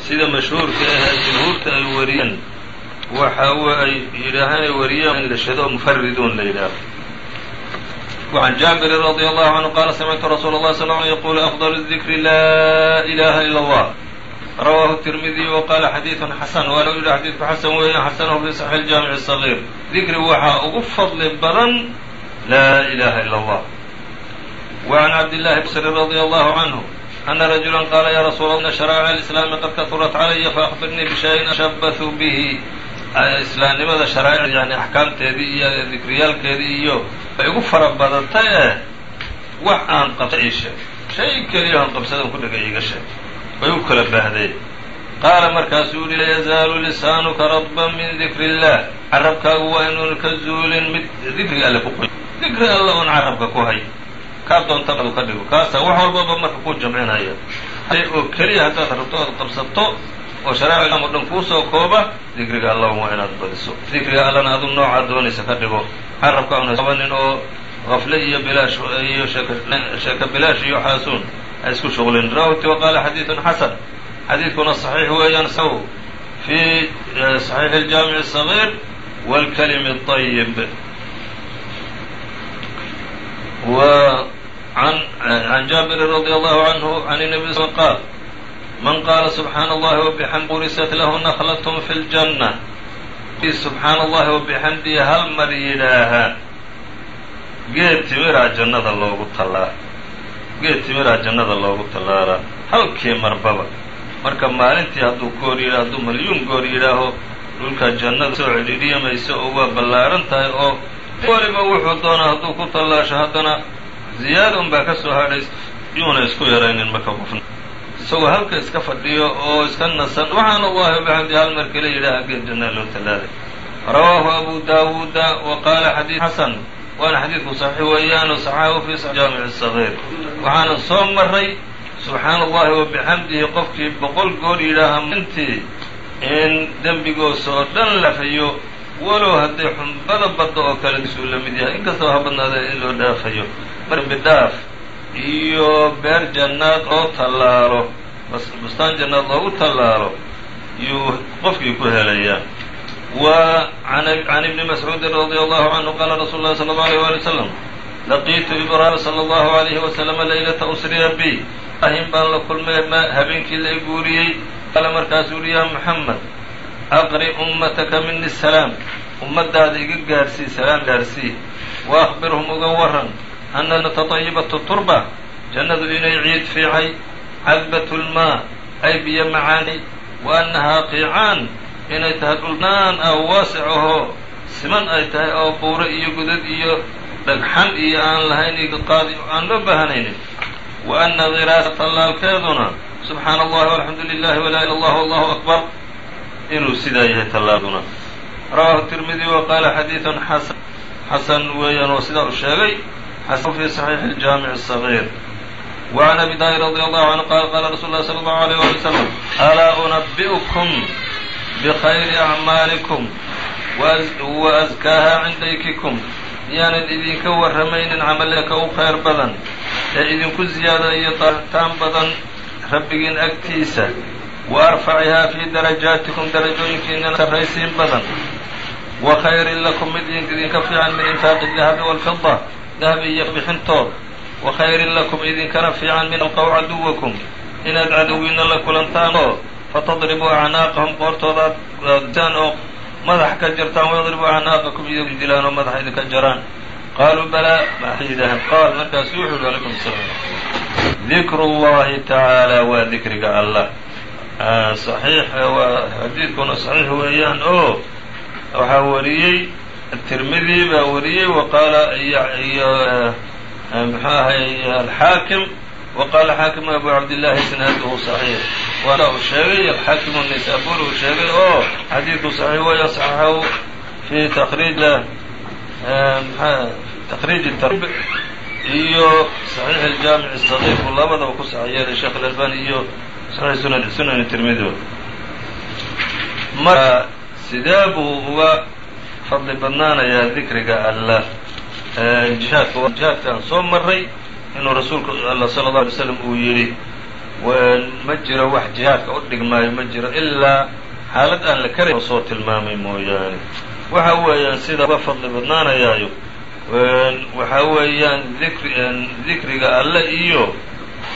sida mashhuurka ah jumhuurta ay wariyeen waxa ay yidhaahaan ay wariyeen in la shado mufariduun la yidhaaho وعn jaaبir رضي الله عnه qال سمعtu رsuuل الlه صل ل يقول أفضل الذikr lا إلaha إlا الله rawاه التirmidي وqاla xadيiث xasن waa lou yihi xadiidku xasan weeya xasنhu في صحيح الجامع الصغير dikri waxaa ugu fadli badan laa إlaha ilا الlah وعn cabdاللahi bsr رضي الله عnه أna رaجuلا qاla ya rasuul ا إن شhرائع الإسلام qad kahurat عlaya faأخbirnii bشhayءin أshabaثu bه islaamnimada sharaa'ic yani axkaamteedii iyo dikriyaalkeedii iyo ay ugu fara badatay ee wax aan qabsa ii sheeg shay keliya aan qabsadan ku dhega iiga sheeg. Way u kala baahdeen qaala markaasuu yihi layazaalu lisaanuka radban min dikri illah carabkaagu waa inuun ka zuulin mid dikriga alle ku qoy. Dikri alle un carabka ku hay kaa doonta adu ka dhigo. Kaasa wax walbaba marka ku jamcinaya oo keliya haddaad rabto ood qabsato oo sharaacigan oo dhan kuu soo kooba dikriga allah waa inaad badiso. Dikriga allana adu noocaa doonaysa ka dhigo. Carabka un oo qafle iyo bilaash iyo sheeka bilaash iyo waxaasuun ha isku shuqlin. Rawti waqaala xadiidun xasan. Xadiidkuna saxiix weeyaan saw. Fii e, saxiixi aljaamic asagiir waalkalimi اطayib an jaabiri radi allahu canhu an nabi qaal man qaala subxaana allahi wabixamd burisat lahu naklat fi ljanna subxaana allahi wabixamdihi hal mar yidhaaha geed timiraa jannada loogu tallaa geed timiraa jannada loogu tallaalaa halkii marbaba marka maalintii hadduu goor yidha hadduu malyuun goor yidhaaho dhulka jannada soo cidhiidhiyamaysa oo waa ballaaran tahay oo waliba wuxuu doonaa hadduu ku tallaasho haddana ziyaada un baa ka soo hadhays yuuna isku yaraynin marka qofna isagoo halka iska fadhiyo oo iska nasan waxaan allahi bixamdi hal mar kale yidhaha geed jannaa loo tallaaday rawaahu abu daawuuda wa qaala xadiid xasan waana xadiidku saxiix weeyaano saxaahu fi jaamic sagiir waxaana soo maray subxaana allahi wa bixamdihi qofkii boqol goor yidhaaha intii in dembigoos oo dhan lafayo walow hadday xumbada badda oo kale isuu la mid yahay. Inkastaba ha badnaada in loo dhaafayo. Marbi dhaaf iyo beer jannaad oo tallaalo bustaan jannaad loogu tallaalo yuu qofkii ku helayaa. Wa can ibni mascuudin radi allahu canhu qaala rasuulu lahi sala allau alيyh wali wslam laqiitu ibraahima sala allahu alayhi wasalama laylata usriya bi ibraahim baan la kulmay habeenkii la guuriyey. Qaala markaasuu uhi yaa muxamed aqri ummataka mini salaam. Ummaddaada iga gaarsii salaam gaarsii wa akhbirhum uga waran ana jannata طayibatu turba jannadu inay ciid fiicay cadbatu lmaa ay biyo macaani wa annahaa qiicaan inay tahay dhulnaan ah waasic ahoo siman ay tahay oo buuro iyo godad iyo dhagxan iyo aan lahayn iyo qaadi aan loo baahanaynin wa ana diraasa tallaalkeeduna subxaana allahi walxamdu lilahi walaa ila allah allahu akbar inuu sidaa yahay tallaaduna rawaahu tirmidi wa qaala xadiidun xasan xasan weeyaan oo sidaa u sheegay xasan fi saxiixi aljaamic الصagiir وعn abi dahi radi allahu canhu qaala qaala rasul اlahi salى اllahu عalيyh wali wslam alaa unabi'ukum bkhayri acmaalikum waأskaaha cinda ykikum miyaanan idinka warramaynin camalka u khayr badan ee idinku ziyaada iyo daaritaan badan rabbigiin agtiisa wa arfacihaa fii darajaatikum darajooyinkiinana sarraysiin badan wa khayrin lakum mid idinka fiican min infaaqi dahabi wاlfida dahabi iyo bixintood wa khayrin lakum idinkana fiican min alqow caduwakum. Inaad cadowiina la kulantaan oo fatadribuu acnaaqahum qoortooda aadaan oo madax ka jartaan wayadribuu acnaaqakum iyo dilaan oo madaxa idinka jaraan. Qaaluu balaa maxay yidhaaheen qaal markaasu wuxuu yihi alaykum salaam. Dikru llahi tacaala waa dikriga allah. Saxiix waa xadiidkuna saxiix weeyaan oo waxaa wariyey tirmidi baa wariyey wa qaala iyo muxuu ahay alxaakim wa qaala xaakim abu cabdillahi isnaaduhu saxiix waana uu sheegay alxaakim naysabur uu sheegay oo xadiidku saxiix weeya saxaxahu fi takriij takriij tarb iyo saxiix aljaamic الصagiir buu labadaba ku sax yeelay sheekh alalbani iyo saxiix sunan sunani tirmidi marka sidee buu uga fadli badnaanayaa dikriga allah jihaadka jihaadka aan soo maray inuu rasuulku alla sala اlه alay slam uu yidhi ma jiro wax jihaadka u dhigmaayo ma jiro ilaa xaalad aan la karayn oo soo tilmaamay mooyaane. Waxa weeyaan sida uga fadli badnaanayaayo waxaa weeyaan dikri dikriga alle iyo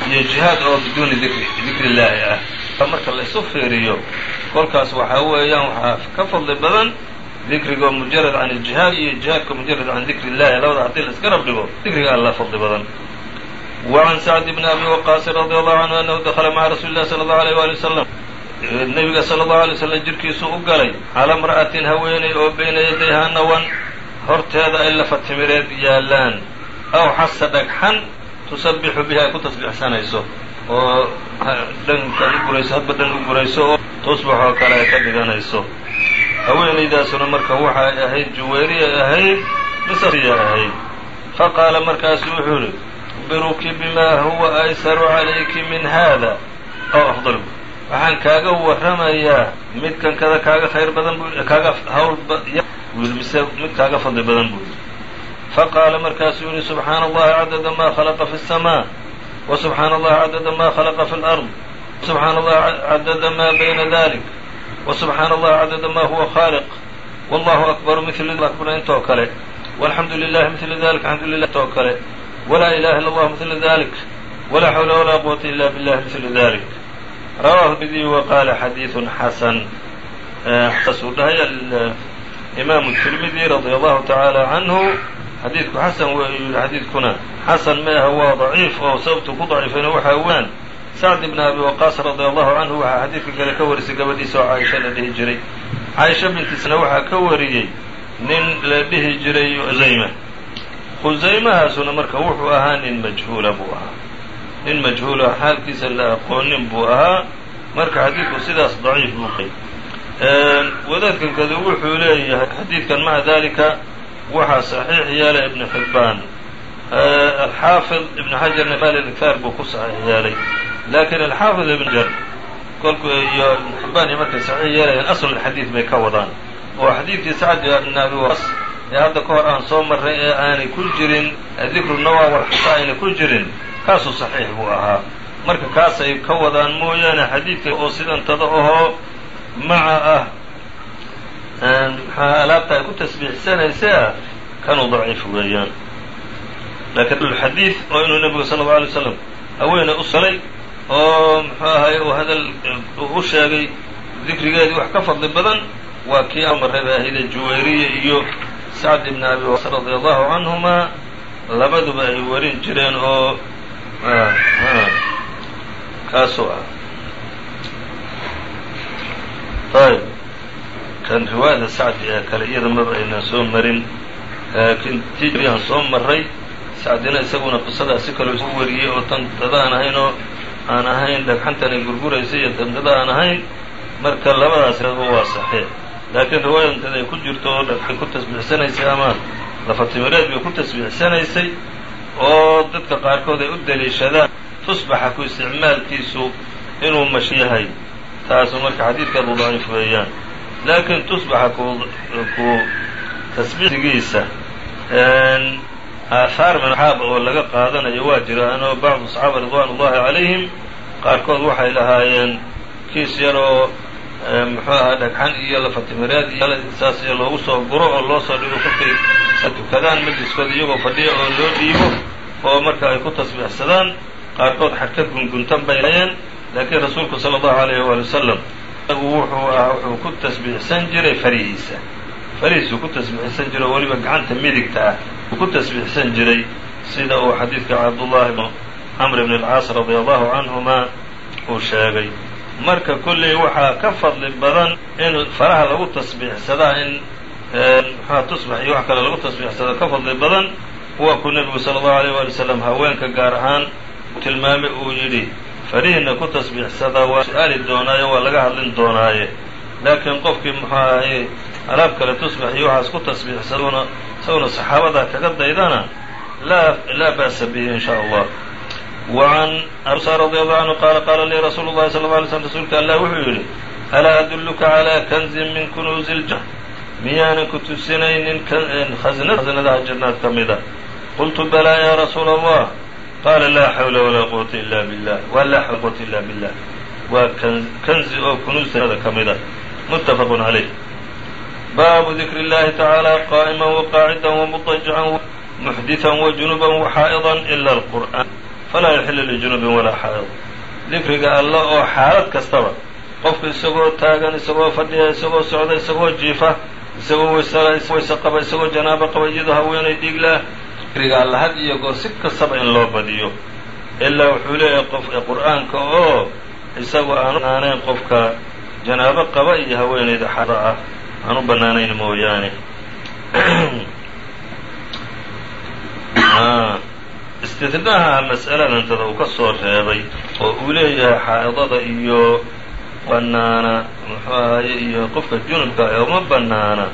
iyo jihaad oo biduuni dikri dikri illaahi ah. Marka la fiiriyo kolkaas waxaa weeyaan waxaa ka fadli badan dikrigo mujarad can iljihaad iyo jihaadka mujarad can dikri illahi labada haddii la iska rabdhigo dikriga alla fadli badan. Wacan sacd bni abi waqaasin radia allahu canhu anahu dakala maca rasuli llahi sala allahu alayh waali wasalam nebiga sala allahu alay slam jirkiisu u galay cala mra'atin haweeney oo bayna yadayhaa nawan horteeda ay lafa timireed yaalaan. Aw xasa dhagxan tusabbixu biha ay ku tasbixsanayso. Oo dhanka u gurayso hadba dhan u gurayso oo tusbax kale ay ka dhiganayso haweenaydaasuna marka waxay ahayd juwayriya ahayd misriya ahayd faqaala markaasu wuxuu yihi أخbiruki bima huwa aysaru calayki min hada aw afdal waxaan kaaga warramayaa midkan kada kaaga khayr badan bu kaaga hawl mise mid kaaga fadli badan buu yidhi faqaala markaasuu yihi subxaana allahi cadada ma khalaqa fi الsmaa wa subxaana allahi cadada ma khalaqa fi اlأrض subxaana allahi cadada ma bayna dalik wa subxaana allahi cadada ma huwa khaaliq wallahu akbaru mil akbar intoo kale. Walxamdu lilahi mil dalik alxamdu lilah intoo kale wlaa ilaha illa اllah mila dalik wlaa xawla walaa quwata ila billahi mila dalik rawahu bidi wa qaala xadiiثu xasan saasuu dhahay imaamu tirmidi radia allahu tacaala canhu xadiidku xasan yihi xadiidkuna xasan meaha waa daciif oo sababtu ku daciifayna waxaa waan sacd ibn abi waqaas radia allahu canhu waxaa xadiidka kale ka warisay gabadhiisa oo caaisha la dhihi jiray. Caaisha bintiisna waxaa ka wariyey nin la dhihi jiray zayma khusaymahaasuna marka wuxuu ahaa nin majhuula buu ahaa. Nin majhuula xaalkiisa la aqoonin buu ahaa. Marka xadiidku sidaas daciif buu qay wadaadkan kadu wuxuu leeyahay xadiidkan maca dalika waxaa saxiix yeelay ibn xibbaan alxaafid ibn xajarna falidkaar buu ku saxiix yeelay laakiin alxaafid ibn jar kolku iyo ibn xibbaan iyo markay saxiix yeelayaan aslulxadiid bay ka wadaan oo xadiidkii sacd ibn abi waqas ee hadda ka hor aan soo marray ee aanay ku jirin dikru nawaa walxusa aynay ku jirin kaasuu saxiix buu ahaa marka kaasay ka wadaan mooyaane xadiidka oo sidantada ahoo maca ah maxaa alaabta ay ku tasbiixsanaysa ah kanuu daciif weeyaan laakiin xadiid oo inuu nebigu sala allau alay slam haweene u salay oo muxuu uu hadal u sheegay dikrigeedii wax ka fadli badan waa kii amarray bay ahayde juwayriya iyo sacd ibn abi waqas radia allahu canhuma labaduba ay warin jireen oo kaasuu ah ayb kan riwaayada sacdi ee kale iyada aynan soo marin laakiin tiaan soo maray sacdina isaguna qisadaas si kaloo isu wariyey oo tan dada aan ahayn oo aan ahayn dhagxantan ay gurguraysa iyo tan dada aan ahayn marka labadaas waa saxiix. Laakiin riwaayadantada ay ku jirto oo dhagxay ku tasbiixsanaysay ama lafatimireed bay ku tasbiixsanaysay oo dadka qaarkood ay u daliishadaan tusbaxa ku isticmaalkiisu inuu mash yahay. Taasu marka xadiidkaadu daciif weeyaan. Laakiin tusbaxa ku tasbiixsigiisa aahaar min axaaba oo laga qaadanayo waa jiraan oo bacdu saxaaba ridwaan ullahi calayhim qaarkood waxay lahaayeen kiis yar oo muxuu ahaa dhagxan iyo lafatimireed saas iyo loogu soo guro oo loo soo dhigo kolkay tukadaan majliskooda iyagoo fadhiya oo loo dhiibo oo marka ay ku tasbiixsadaan qaarkood xadka gunguntan bay lahayeen laakiin rasuulku sala allahu alayh waali wasalam wuxuu ah wuxuu ku tasbiixsan jiray farihiisa farihiisuu ku tasbiixsan jiray oo weliba gacanta midigta ah ku tasbiixsan jiray sida uu xadiidka cabdullahi bn camr bn alcaas radia allahu canhuma uu sheegay. Marka kolley waxaa ka fadli badan in faraha lagu tasbiixsadaa in muxua tusbax iyo wax kale lagu tasbiixsada ka fadli badan waa kuu nebigu sala allahu alayh waali wasalam haweenka gaar ahaan tilmaamay uu yidhi farihiina ku tasbiixsadaa waa su'aali doonaaye waa laga hadlin doonaaye. Laakiin qofkii muxuu ahay alaab kale tusbax iyo waxaas ku tasbiixsaduuna isaguna saxaabadaa kaga daydana laa ba'sa bihi in shaa allah. Wacan absa radi allahu canhu qaala qaala lii rasuulu llahi sala lla alay slm rasuulka allah wuxuu yidhi alaa adulluka calaa kanzin min kunuuzi iljan miyaanan ku tusinaynin khasnadaha jannaad ka mida. Qultu balaa yaa rasuula allah qaala laa xawla walaa quwata illa billah. Wa laa xawla quwata illa billah. Waa kanzi oo kunuuz jannada ka mida. Muttafaqun calayh baabu dikr الlahi taعaalى qاa'ma وqاacida ومضجعا محdiثا وجuنuبا وxaaئضا إla الqur'an falaa yaxilu lijunubin walaa xaa'id dikriga alla oo xaalad kastaba qofku isagoo taagan isagoo fadhiya isagoo socda isagoo jiifa isagoo wayse qaba isagoo janaabo qaba iyadoo haweenay dhiiglaah dikriga alla had iyo goor si kastaba in loo badiyo ilaa wuxuu leeyahay qof qur'aanka oo isagu aanu banaanayn qofka janaabo qaba iyo haweenayda xaada ah aan u bannaanayn mooyaane. Istidnaaha mas'aladantada uu ka soo reebay oo uu leeyahay xaa'idada iyo bannaana muxuu ahaye iyo qofka junubka ee uma bannaana.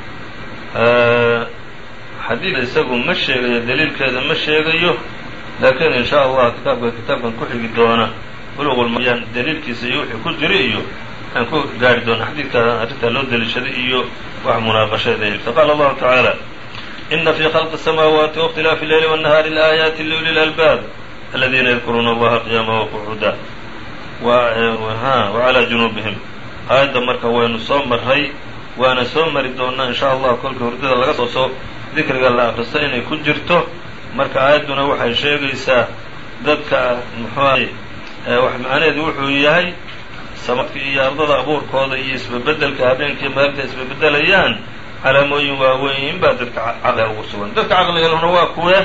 Xadiid isagu ma sheegayo daliilkeeda ma sheegayo laakiin in sha allah kitaabka kitaabkan ku xigi doona. Buluqulmayaan daliilkiisa iyo wixii ku jira iyo aan ku gaari doona xadiidka arrintaa loo daliishaday iyo wax munaaqasheeda jirta qaala allahu tacaala إن في خلق السماوات واختلاف الليل والنهار لآيات لأولي الألباب الذين يذكرون الله قياما وقعودا وعلى جنوبهم aayadda marka waynu soo maray waana soo mari doonaa in sha allah kolka hurdada laga soo soo dikriga la akrista inay ku jirto marka aayadduna waxay sheegaysaa dadka muxuu wax macnaheedu wuxuu yahay samadka iyo ardada abuurkooda iyo isbebedelka habeenkii maalinta isbebedelayaan calaamooyin waaweyn baa dadka caqliga ugu sugan. Dadka caqliga lehna waa kuwe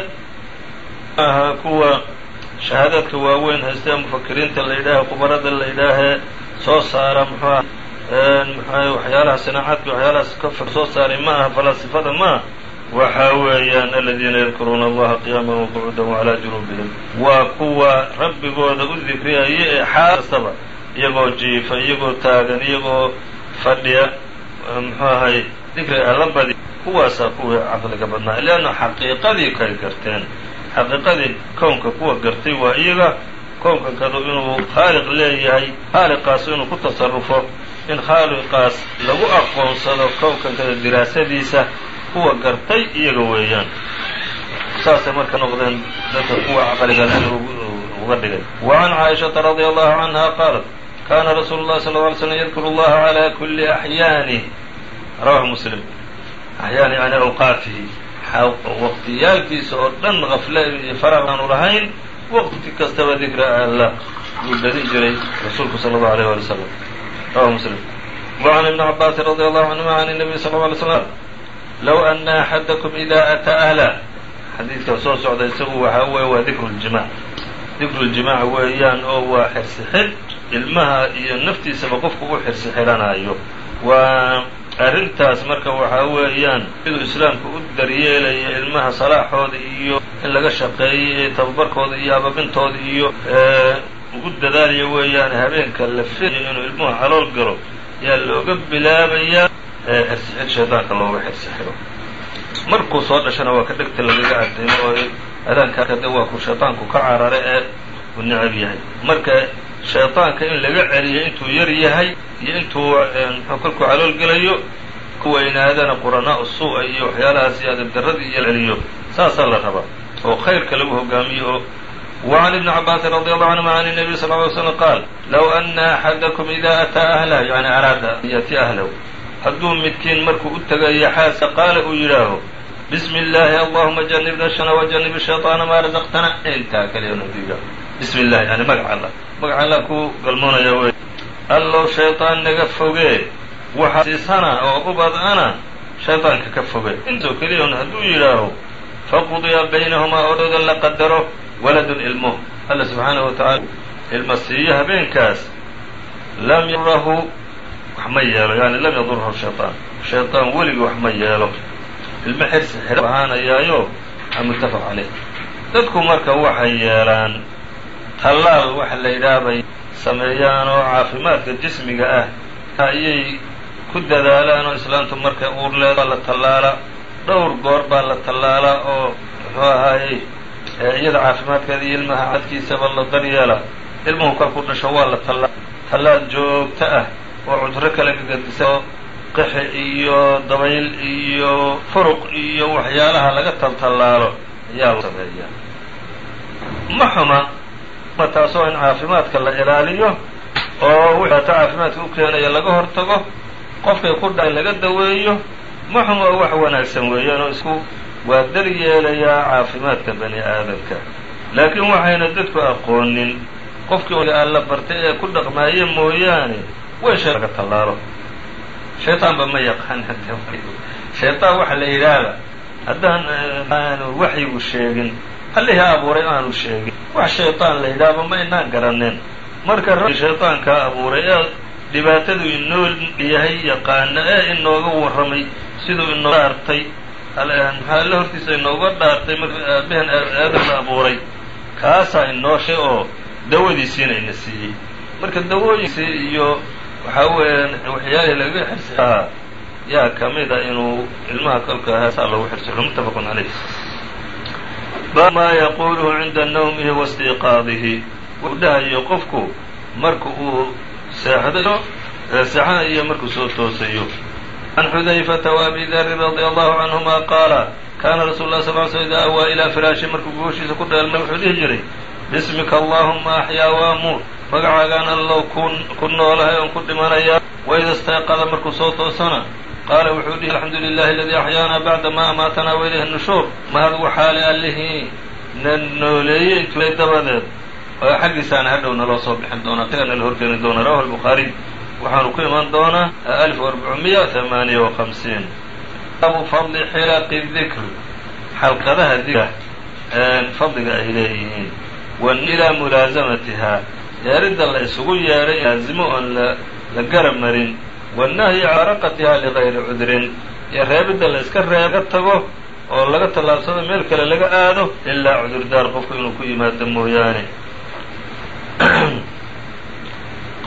aha kuwa shahaadaadka waaweyn haysta mufakiriinta la yidhaahe khubarada la yidhaahee soo saara muxuuha muxuaha waxyaalaha sinaacaadka waxyaalahaas ka soo saaray ma aha falaasifada ma waxa weeyaan aladiina yadkuruuna allaha qiyaama waqcuuda wcalaa junuubihim waa kuwa rabbigooda u dikriyaya ee xaal kastaba iyagoo jiifa iyagoo taagan iyagoo fadhiya muxuu ahay dikriga alla badi kuwaasaa kuwii caqliga badnaa leanna xaqiiqadii kay garteen xaqiiqadii kownka kuwa gartay waa iyaga kownka kadu inuu khaaliq leeyahay khaaliqaas inuu ku tasarufo in khaaliqaas lagu aqoonsado kownkan kada diraasadiisa kuwa gartay iyaga weeyaan saasay marka noqdeen dadka kuwa caqliga uga dhigay wa can caaishata radia allahu canha qaalat kana rasuulu llahi sal lla alay slm yadkuru allaha calaa kuli axyaani rawahu muslim axyaan yani awqaatihi waqtiyaalkiisa oo dhan qafle iyo faraq aanu lahayn waqti kastaba dikra alla buu badin jiray rasuulku sala allahu alayh wali slam rawahu muslim can ibni cabaasin radi allahu canhuma can nabiy sal lla alay slam low ana axadakum ida ataa ahla xadiidka soo socda isagu waxaa weeye waa dikru ljimac dikru ljimaac weeyaan oo waa xirsixid ilmaha iyo naftiisaba qofku u xirsi xidhanaayo waa arrintaas marka waxaa weeyaan siduu islaamku u daryeelayo ilmaha salaaxooda iyo in laga shaqeeyo tababarkooda iyo ababintooda iyo ugu dadaalayo weeyaan habeenka la filayo inuu ilmuhu calool galo yaa looga bilaabayaa xirsixid shaydaanka looga xirsixiro. Markuu soo dhashana waa ka dhegta lagaga adimo oo adaankaade waa ku shaydaanku ka carare ee uu necab yahay. Marka shaydaanka in laga celiyo intuu yar yahay iyo intuu mxuu kolkuu calool gelayo ku weynaadana quranaa'u suu'a iyo waxyaalahaas iyo adabdarradii iyo celiyo saasaa la rabaa oo khayrka lagu hogaamiyo oo وعn iبن cabاasi رضي الله عنهma عن النبي صلى اه عليه وسلم qاal لو أna أxadكم إida أtىa أهله yani araada yأti أهlahu hadduu midkiin markuu u tegayo xaasa qaala uu yidhaaho bismi illaahi allahuma janibna shana wajanib shayطaana maa razaqtana intaa kaliya nadiga bismi illahi yani magaca alla magaca alla ku galmoonaya wey allow shayطaan naga fogee waxaa siisana oo ubad-ana shayطaanka ka foge intoo keliya un hadduu yidhaaho faqudiya baynahumaa odhooda la qadaro waladun ilmo alla subxaanahu wa tacaala ilma siiyo habeenkaas lam yurahu wax ma yeelo yani lam yadurhu shayطaan shayطaan weligii wax ma yeelo ilmo xirsi xidha ahaanayaayo a muttafaq caleyh dadku marka waxay yeelaan tallaal waxa la yidhaha bay sameeyaan oo caafimaadka jismiga ah ayay ku dadaalaan oo islaamtu markay uur leed la tallaala dhowr goor baa la tallaalaa oo muxuu ahaayey iyada caafimaadkeeda iyo ilmaha cadkiisaba la daryeela ilmuhu kalku dhasho waa la tallaa tallaal joogto ah oo cuduro kale gagadisa qixi iyo dabayl iyo furuq iyo waxyaalaha laga taltallaalo ayaa la sameeyaa. Ma xuma ma taasoo in caafimaadka la ilaaliyo oo wixii caafimaadka u keenaya laga hortago qofkay ku dha in laga daweeyo ma xuma oo wax wanaagsan weeyaan oo isku waa dar yeelayaa caafimaadka bani aadamka. Laakiin waxayna dadku aqoonin qofkii alla bartay ee ku dhaqmaaye mooyaane way shay laga tallaalo. Shayطaanba ma yaqaan shayطaan waxa la yidhaahda. Haddaan aanu waxyigu sheegin allihii abuuray aanu sheegin. Wax shayطaan la yidhaahba ma inaan garaneen marka rabbi shayطaankaa abuuray ee dhibaatadu inoo yahay yaqaana ee inooga warramay siduu inoo dhaartay. Maxaa alla hortiisa inooga dhaartay marka aabbahan aadam la abuuray? Kaasaa inoo shay oo dawadiisiina ina siiyey. Marka dawooyinsii iyo waxaa weeyaan waxyaalihii laga xirsihaa yaa ka mid a inuu ilmaha kolka heesaa loogu xirsixo muttafaqun calayh bab maa yaquuluhu cinda nawmihi wa istiqaadihi wuu dhahayo qofku marka uu seexdo seexanayo markuu soo toosayo can xudayfata wa abi darin radi allahu canhuma qaala kaana rasuul lah sal sl ida awaa ilaa firaashi markuu gooshiisa ku dheelmay wuxuu dhihi jiray bismika allaahuma axyaa waa muut magacaagaan allow ku noolahay oon ku dhimanayaa waida markuu soo toosana qaala wuxuu dhihi alxamdu lilahi aladii axyaana bacda ma amaatanaa wailayhi nushuur mahad waxaale allihii na nooleeyey intuulay dabadeed oo xaggiisaana hadhow naloo soo bixin doonaa isaga nala horkeeni doona rawahu albukhaariy waxaanu ku iman doonaa alif arbacumiya hamaaniya وhamsiin baabu fadli xilaqi dikr xalqadaha dikra fadliga ay leeyihiin wan ilaa mulaasamatihaa yeeridda la isugu yeedhay laazimo oon la garab marin wannahyi can raqatihaa ligayri cudrin iyo reebidda la iska reega tago oo laga tallaabsado meel kale laga aado ilaa cudurdaar qofku inuu ku yimaado mooyaane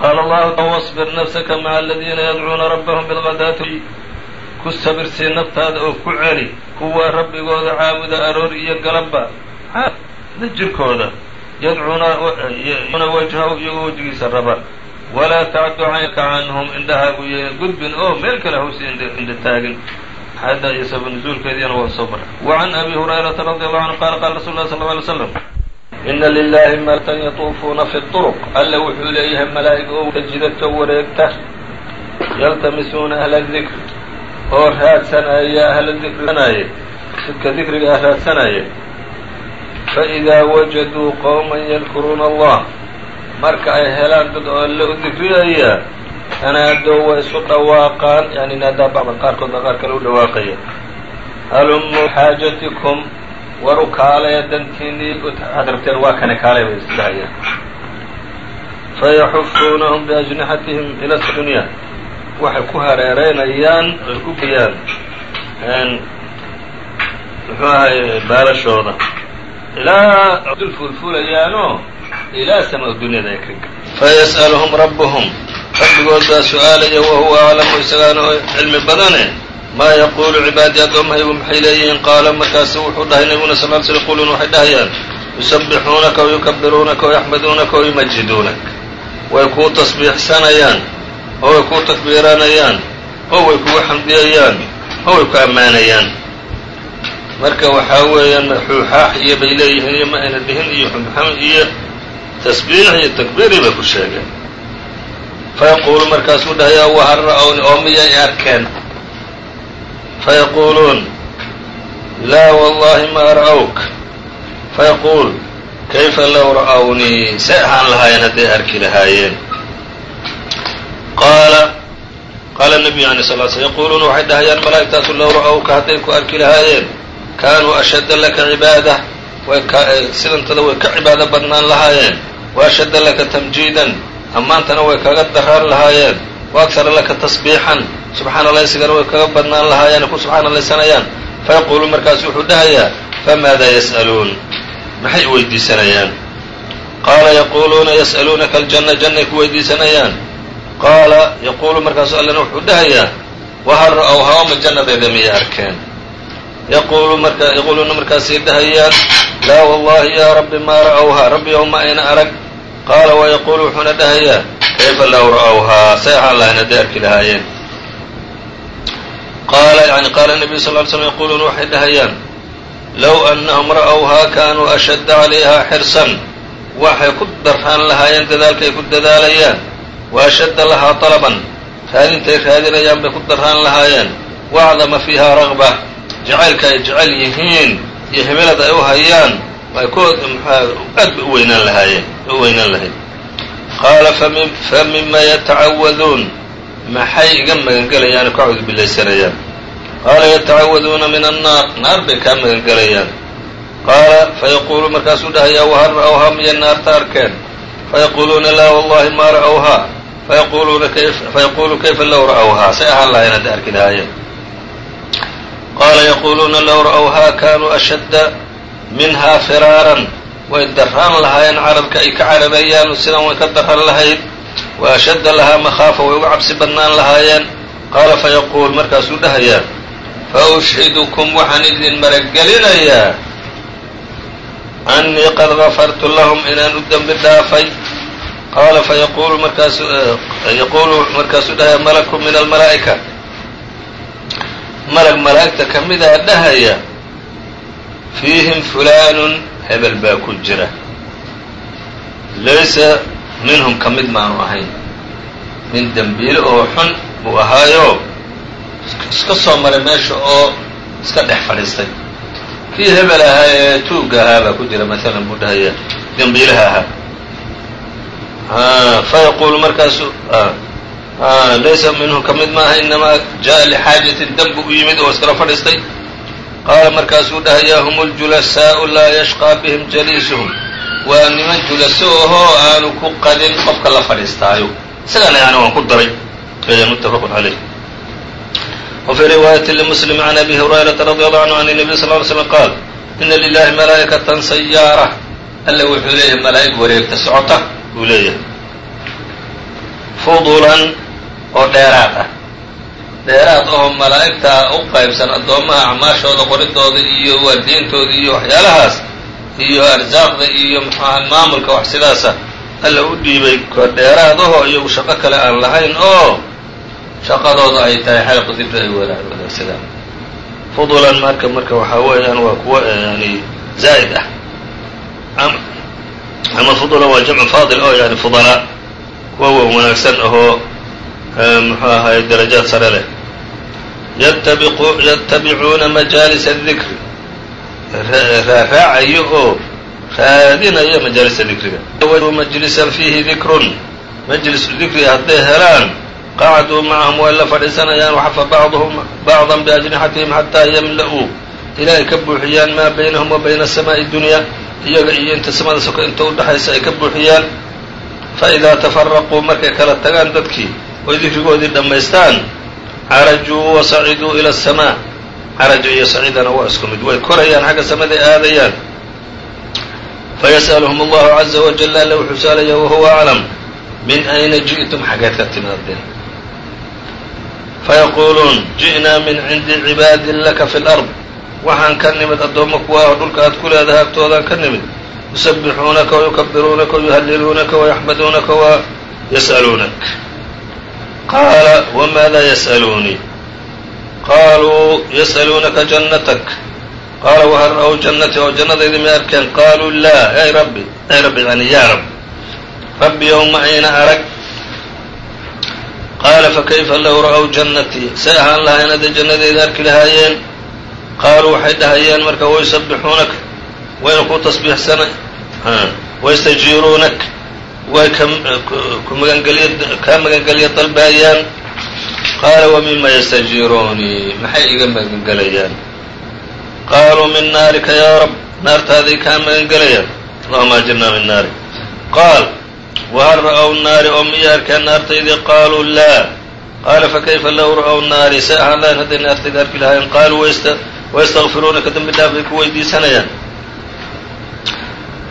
qaala allahu wاصbir nafsaka maca aladiina yadcuuna rabbahum bilغadaati ku sabirsii naftaada oo ku celi kuwa rabbigooda caabuda aroor iyo galabba jirkooda yadcuuna wajhahu iyagoo wejigiisa raba walaa tacdu caynka canhum indhahaagu yayna gudbin oo meel kale hawsi indha taagin xadda iyo sabab nuzuulkeediina waa soo maray wa can abi hurayrata radi allahu canhu qaala qaala rasul lah sal alay slam ina lilahi malatan yatuufuuna fi turuq alle wuxuu leeyahay malaa'ig oo jidadka wareegta yaltamisuuna ahla dikr oo raadsanaya ahla dikrisanaaye dadka dikriga ah raadsanaya faidaa wajaduu qowman yadkuruuna allah marka ay helaan dad oo alle u dikriyaya tanaadow way isu dhawaaqaan yani naadaa bacdan qaarkoodna qaar kale u dhawaaqaya. Halumuu xaajatikum war u kaalaya dantiinii waxaad rabteen waa kane kaalay bay isdhahayaan fayaxufuunahum biajnixatihim ila dunya. Waxay ku hareereynayaan ay ku geyaan muxuu ahay baalashooda ilaa dul fuulfuulayaanoo ilaa sama dunyada ay ka fayas'aluhum rabbuhum rabbigood baa su'aalaya wahuwa aclamu isagaana oo cilmi badane maa yaquulu cibaadii addoommahaygu maxay leeyihiin qaala markaasu wuxuu dhahay nabiguna sal l sl yaquluun waxay dhahayaan yusabbixuunaka wayukabiruunaka wayxmaduunaka wayumajiduunak way kuu tasbiixsanayaan oo way kuu takbiiranayaan oo way kugu xamdiyayaan oo way ku ammaanayaan marka waxaa weeyaan xuuxaax iyo bay leeyihiin iyo ma ayna dhihin iyo xumxam iyo tasbiix iyo takbiiri bay ku sheegeen fayaquulu markaasuu dhahayaa wahal ra-wnii oo miyay arkeen fayaquuluun laa wallahi ma ra'wk fayaquul kayfa low ra'wnii say ahaan lahaayeen hadday arki lahaayeen qaala qaala nabiyu alay sal sl yaquuluuna waxay dhahayaan malaa'igtaasu low ra'wka hadday ku arki lahaayeen kaanuu ashadda laka cibaada way sidantada way ka cibaado badnaan lahaayeen wa ashadda laka tamjiidan ammaantana way kaga daraan lahaayeen wa agsara laka tasbiixan subxaanalaysigana way kaga badnaan lahaayeen ku subxaanalaysanayaan fayaquulu markaasu wuxuu dhahayaa famaada yas'aluun maxay weydiisanayaan qaala yaquuluuna yas'aluunaka aljanna jannay ku weydiisanayaan qaala yaquulu markaasu allana wuxuu dhahayaa wahal ra'ow hawama jannadayda miyay arkeen yaquuluuna markaasay dhahayaan laa wallahi yaa rabbi maa ra'whaa rabbi ow ma ayna arag qaala wayaquulu wuxuuna dhahayaa kayfa low ra'whaa say ahaan lahayn hadday arki lahaayeen qaala yani qaala nabiyu sal ly slm yaquluuna waxay dhahayaan low annahum ra'whaa kaanuu ashadda calayha xirsan waxay ku daraan lahaayeen dadaalkaay ku dadaalayaan wa ashadda lahaa talaban raadintay raadinayaan bay ku daraan lahaayeen waacdama fiiha ragba jacaylka ay jecel yihiin iyo himilada ay u hayaan ay ku aad bay u weynaan lahaayeen u weynaan lahayd. Qaala fa mima yatacawaduun maxay iga magangelayaan oo ka qaala yatacawaduuna min annaar. Naar bay kaa magangelayaan. Qaala fayaquulu markaasuu dhahayaa wahal ra'whaa miya naarta arkeen? Fayaquuluuna laa wallahi ma ra'whaa fayaquluuna fayaquulu kayfa low ra'whaa say ahaan lahayn hadday arki lahaayeen qaala yaquuluuna low ra'whaa kaanuu ashadda minhaa firaaran way daraan lahaayeen carabka ay ka carabeeyaan sidan way ka daran lahayd wa ashadda lahaa makhaafa way uga cabsi badnaan lahaayeen qaala fayaquul markaasuu dhahayaa fa ushhidukum waxaan idin maragelinayaa annii qad gafartu lahum inaan u dembi dhaafay qaala fayaquulu markaasu markaasuu dhahaya malaku min almalaa'ika malag malaa'igta ka midaa dhahaya fiihim fulaanun hebel baa ku jira. Laysa minhum ka mid maanu ahayn. Nin dembiile oo xun buu ahaayo iska soo maray meesha oo iska dhex fadhiistay. Kii hebel ahaa ee tuugga ahaa baa ku jira maalan buu dhahaya dembiilaha ahaa. Fayaquulu markaasu laysa minhum ka mid maaha inamaa jaءa lixaajatin danbu u yimid oo iskala fadhiistay qaala markaasuu dhahayaa hum اljulasaau laa yashqىa bihim jaliisuhum waa niman julaso ahoo aanu ku qadin qofka la fadhiistaayo isagana yani waan ku daray aya mutafaq عaleyh وفي رواية لمسلم عن أبي هريرة رضي الله عنه عن النبي صلى اه عليه وسلم قال إن للahi ملaaئكة سyاarة alle wuxuu leeyahay malaa'ig wareegta socota buu leeyahay fudulan oo dheeraad ah. Dheeraad oo malaa'igta u qaybsan addoommaha acmaashooda qoridooda iyo waardiyintooda iyo waxyaalahaas iyo arsaaqda iyo mxuaha maamulka wax sidaasa alla u dhiibay. Ko dheeraad ahoo iyagu shaqo kale aan lahayn oo shaqadooda ay tahay xalqu dibri fudulan marka marka waxaa weeyaan waa kuwa yani zaa'id ah. Ama fudulan waa jamcu faadil oo yani fudalaa kuwa wa wanaagsan ahoo muxuu ahaay darajaad sare leh. Yatabicuuna majaalis الdikri raaraacayo oo raadinaya majaalisa dikriga majlisan fiihi dikrun majlis dikri hadday helaan qacduu macahum way la fadhiisanayaan waxafa bacduhum bacda biajnixatihim xataa yamla'uu ilaa ay ka buuxiyaan maa baynahum wa bayna asamaa'i dunya. Iyaga iyo inta samada soka inta udhexaysa ay ka buuxiyaan. Faidaa tafaraquu markay kala tagaan dadkii oy dikrigoodii dhammaystaan. Carajuu wa saciduu ila asamaa caraja iyo saciidana waa isku mid. Way korayaan xagga samaday aadayaan. Fayas'aluhum allahu caza wajal alla wuxuu saalaya wahuwa aclam min ayna ji'tum? Xaggeed ka timaadeen. Fayaquuluun ji'naa min cindi cibaadin laka fi lard waxaan ka nimid addoommo kuwa ah dhulka aad ku leedahay agtoodaan ka nimid. Yusabixuunaka wayukabiruunaka wayuhalliluunaka wayaxmaduunaka wa yas'aluunak qaala wmaada yas'aluunii? Qaluu yas'aluunaka jannatak. Qaala wahal ra'w jannati oo jannadaydi may arkeen? Qaaluu laa ay rabbi ay rabbi yani yaa rab rabbi yowma ayna arag. Qaala fakayfa low ra'w jannatii say ahaan lahayn hadday jannadayda arki lahaayeen. Qaaluu waxay dhahayeen marka wayusabixuunaka wayna ku tasbiixsana waystajiiruunak way kaa magangelya dalbaayaan qaala wa mima yastajiiruunii maxay iga magangelayaan qaaluu min naarika yaa rab. Naartaaday kaa magangelayaan? Allahuma ajirnaa min naari. Qaal wahal ra'w naari? Oo miya arkeen naartaydii? Qaaluu laa. Qaala fakayfa low ra'w naari? Say ahaan lahayn hadday naartayda arki lahaayeen qaaluu wayastakfiruunaka dembi dhaaf bay ku weydiisanayaan.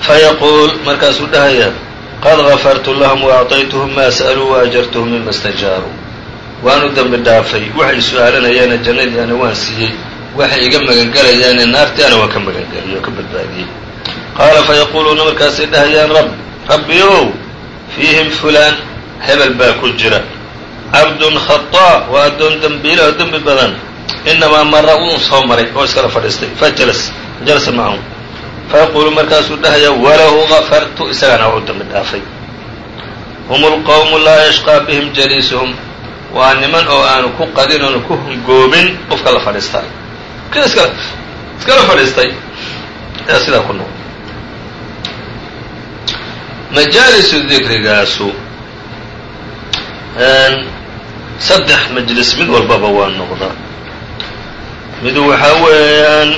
Fayaquul markaasuu dhahayaa qad gafartu lahum waacطaytuhum ma sa'aluu waajartuhum mima stajaaruu waan u dembi dhaafay waxay su'aalanayaana jannadiiana waan siiyey waxay iga magangelayaane naartiana waan ka magangeliyey oo ka badbaadiyey qaala fayaquuluuna markaasay dhahayaan rab rabbi ow fiihim fulaan hebel baa ku jira cabdun khaطaa waa addoon dembiile oo dembi badan inamaa mara wuu soo maray oo iskala fadhiistay fajalas fajalasa macahum fayaquulu markaasuu dhahayaa walahu gafartu isagana waa u dembi dhaafay hum lqowmu laa yashqaa bihim jaliisuhum waa niman oo aanu ku qadin oonu ku hungoobin qofka la fadhiistaa kii iskala fadhiistay ayaa sidaa ku noqon majaalisu dikrigaasu saddex majlis mid walbaba waa noqdaa midu waxaa weeyaan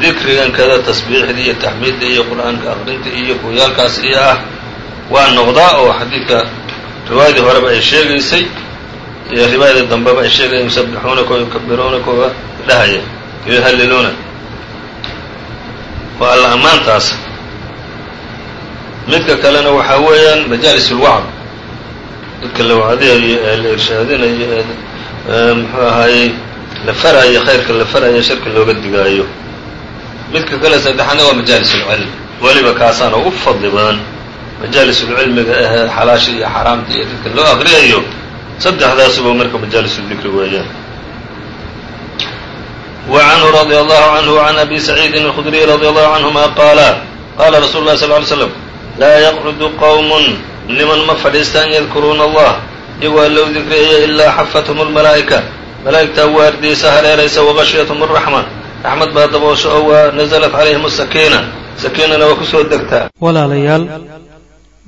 dikrigan kada tasbiixda iyo taxmiidda iyo qur'aanka aqrinta iyo kuyaalkaas iyo ah waa noqdaa oo xadiidka riwaayadii horeba ay sheegaysay iyo riwaayadii dambeba ay sheegaya yusabixuunaka wa yukabiruunaka wa dhahaya yuhalliluuna waa alla ammaantaas. Midka kalena waxaa weeyaan majaalis ulwacd dadka la wacdiyayo ee la irshaadinayo ee muxuu ahaayey la farayo khayrka la farayo sharka looga digaayo midka kale saddexaadna waa majaalis ulcilm weliba kaasaana ugu fadli badan majaalis ulcilmiga ahee xalaasha iyo xaraamta iyo dadka loo aqriyayo saddexdaasuba marka majaalis dikri weeyaan. Wa canhu radia allahu canhu can abi saciidin alkhudriy radia allahu canhuma qaala qaala rasuulu llahi sal ly slam laa yaqcudu qowmun niman ma fadhiistaan yadkuruuna allah iyagoo u dikriyaya ilaa xafathum almalaa'ika malaa'igtaa waardiyeysa hareeraysa waqashyathum araxma raxmad baa daboosho oo waa nasalat calayhim asakiina sakiinana waa ku soo degtaa. Walaalayaal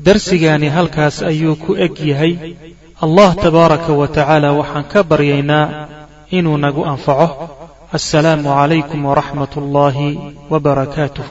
darsigaani halkaas ayuu ku eg yahay. Allah tabaaraka wa tacaala waxaan ka baryaynaa inuu nagu anfaco. Assalaamu calaykum waraxmat ullaahi wa barakaatuh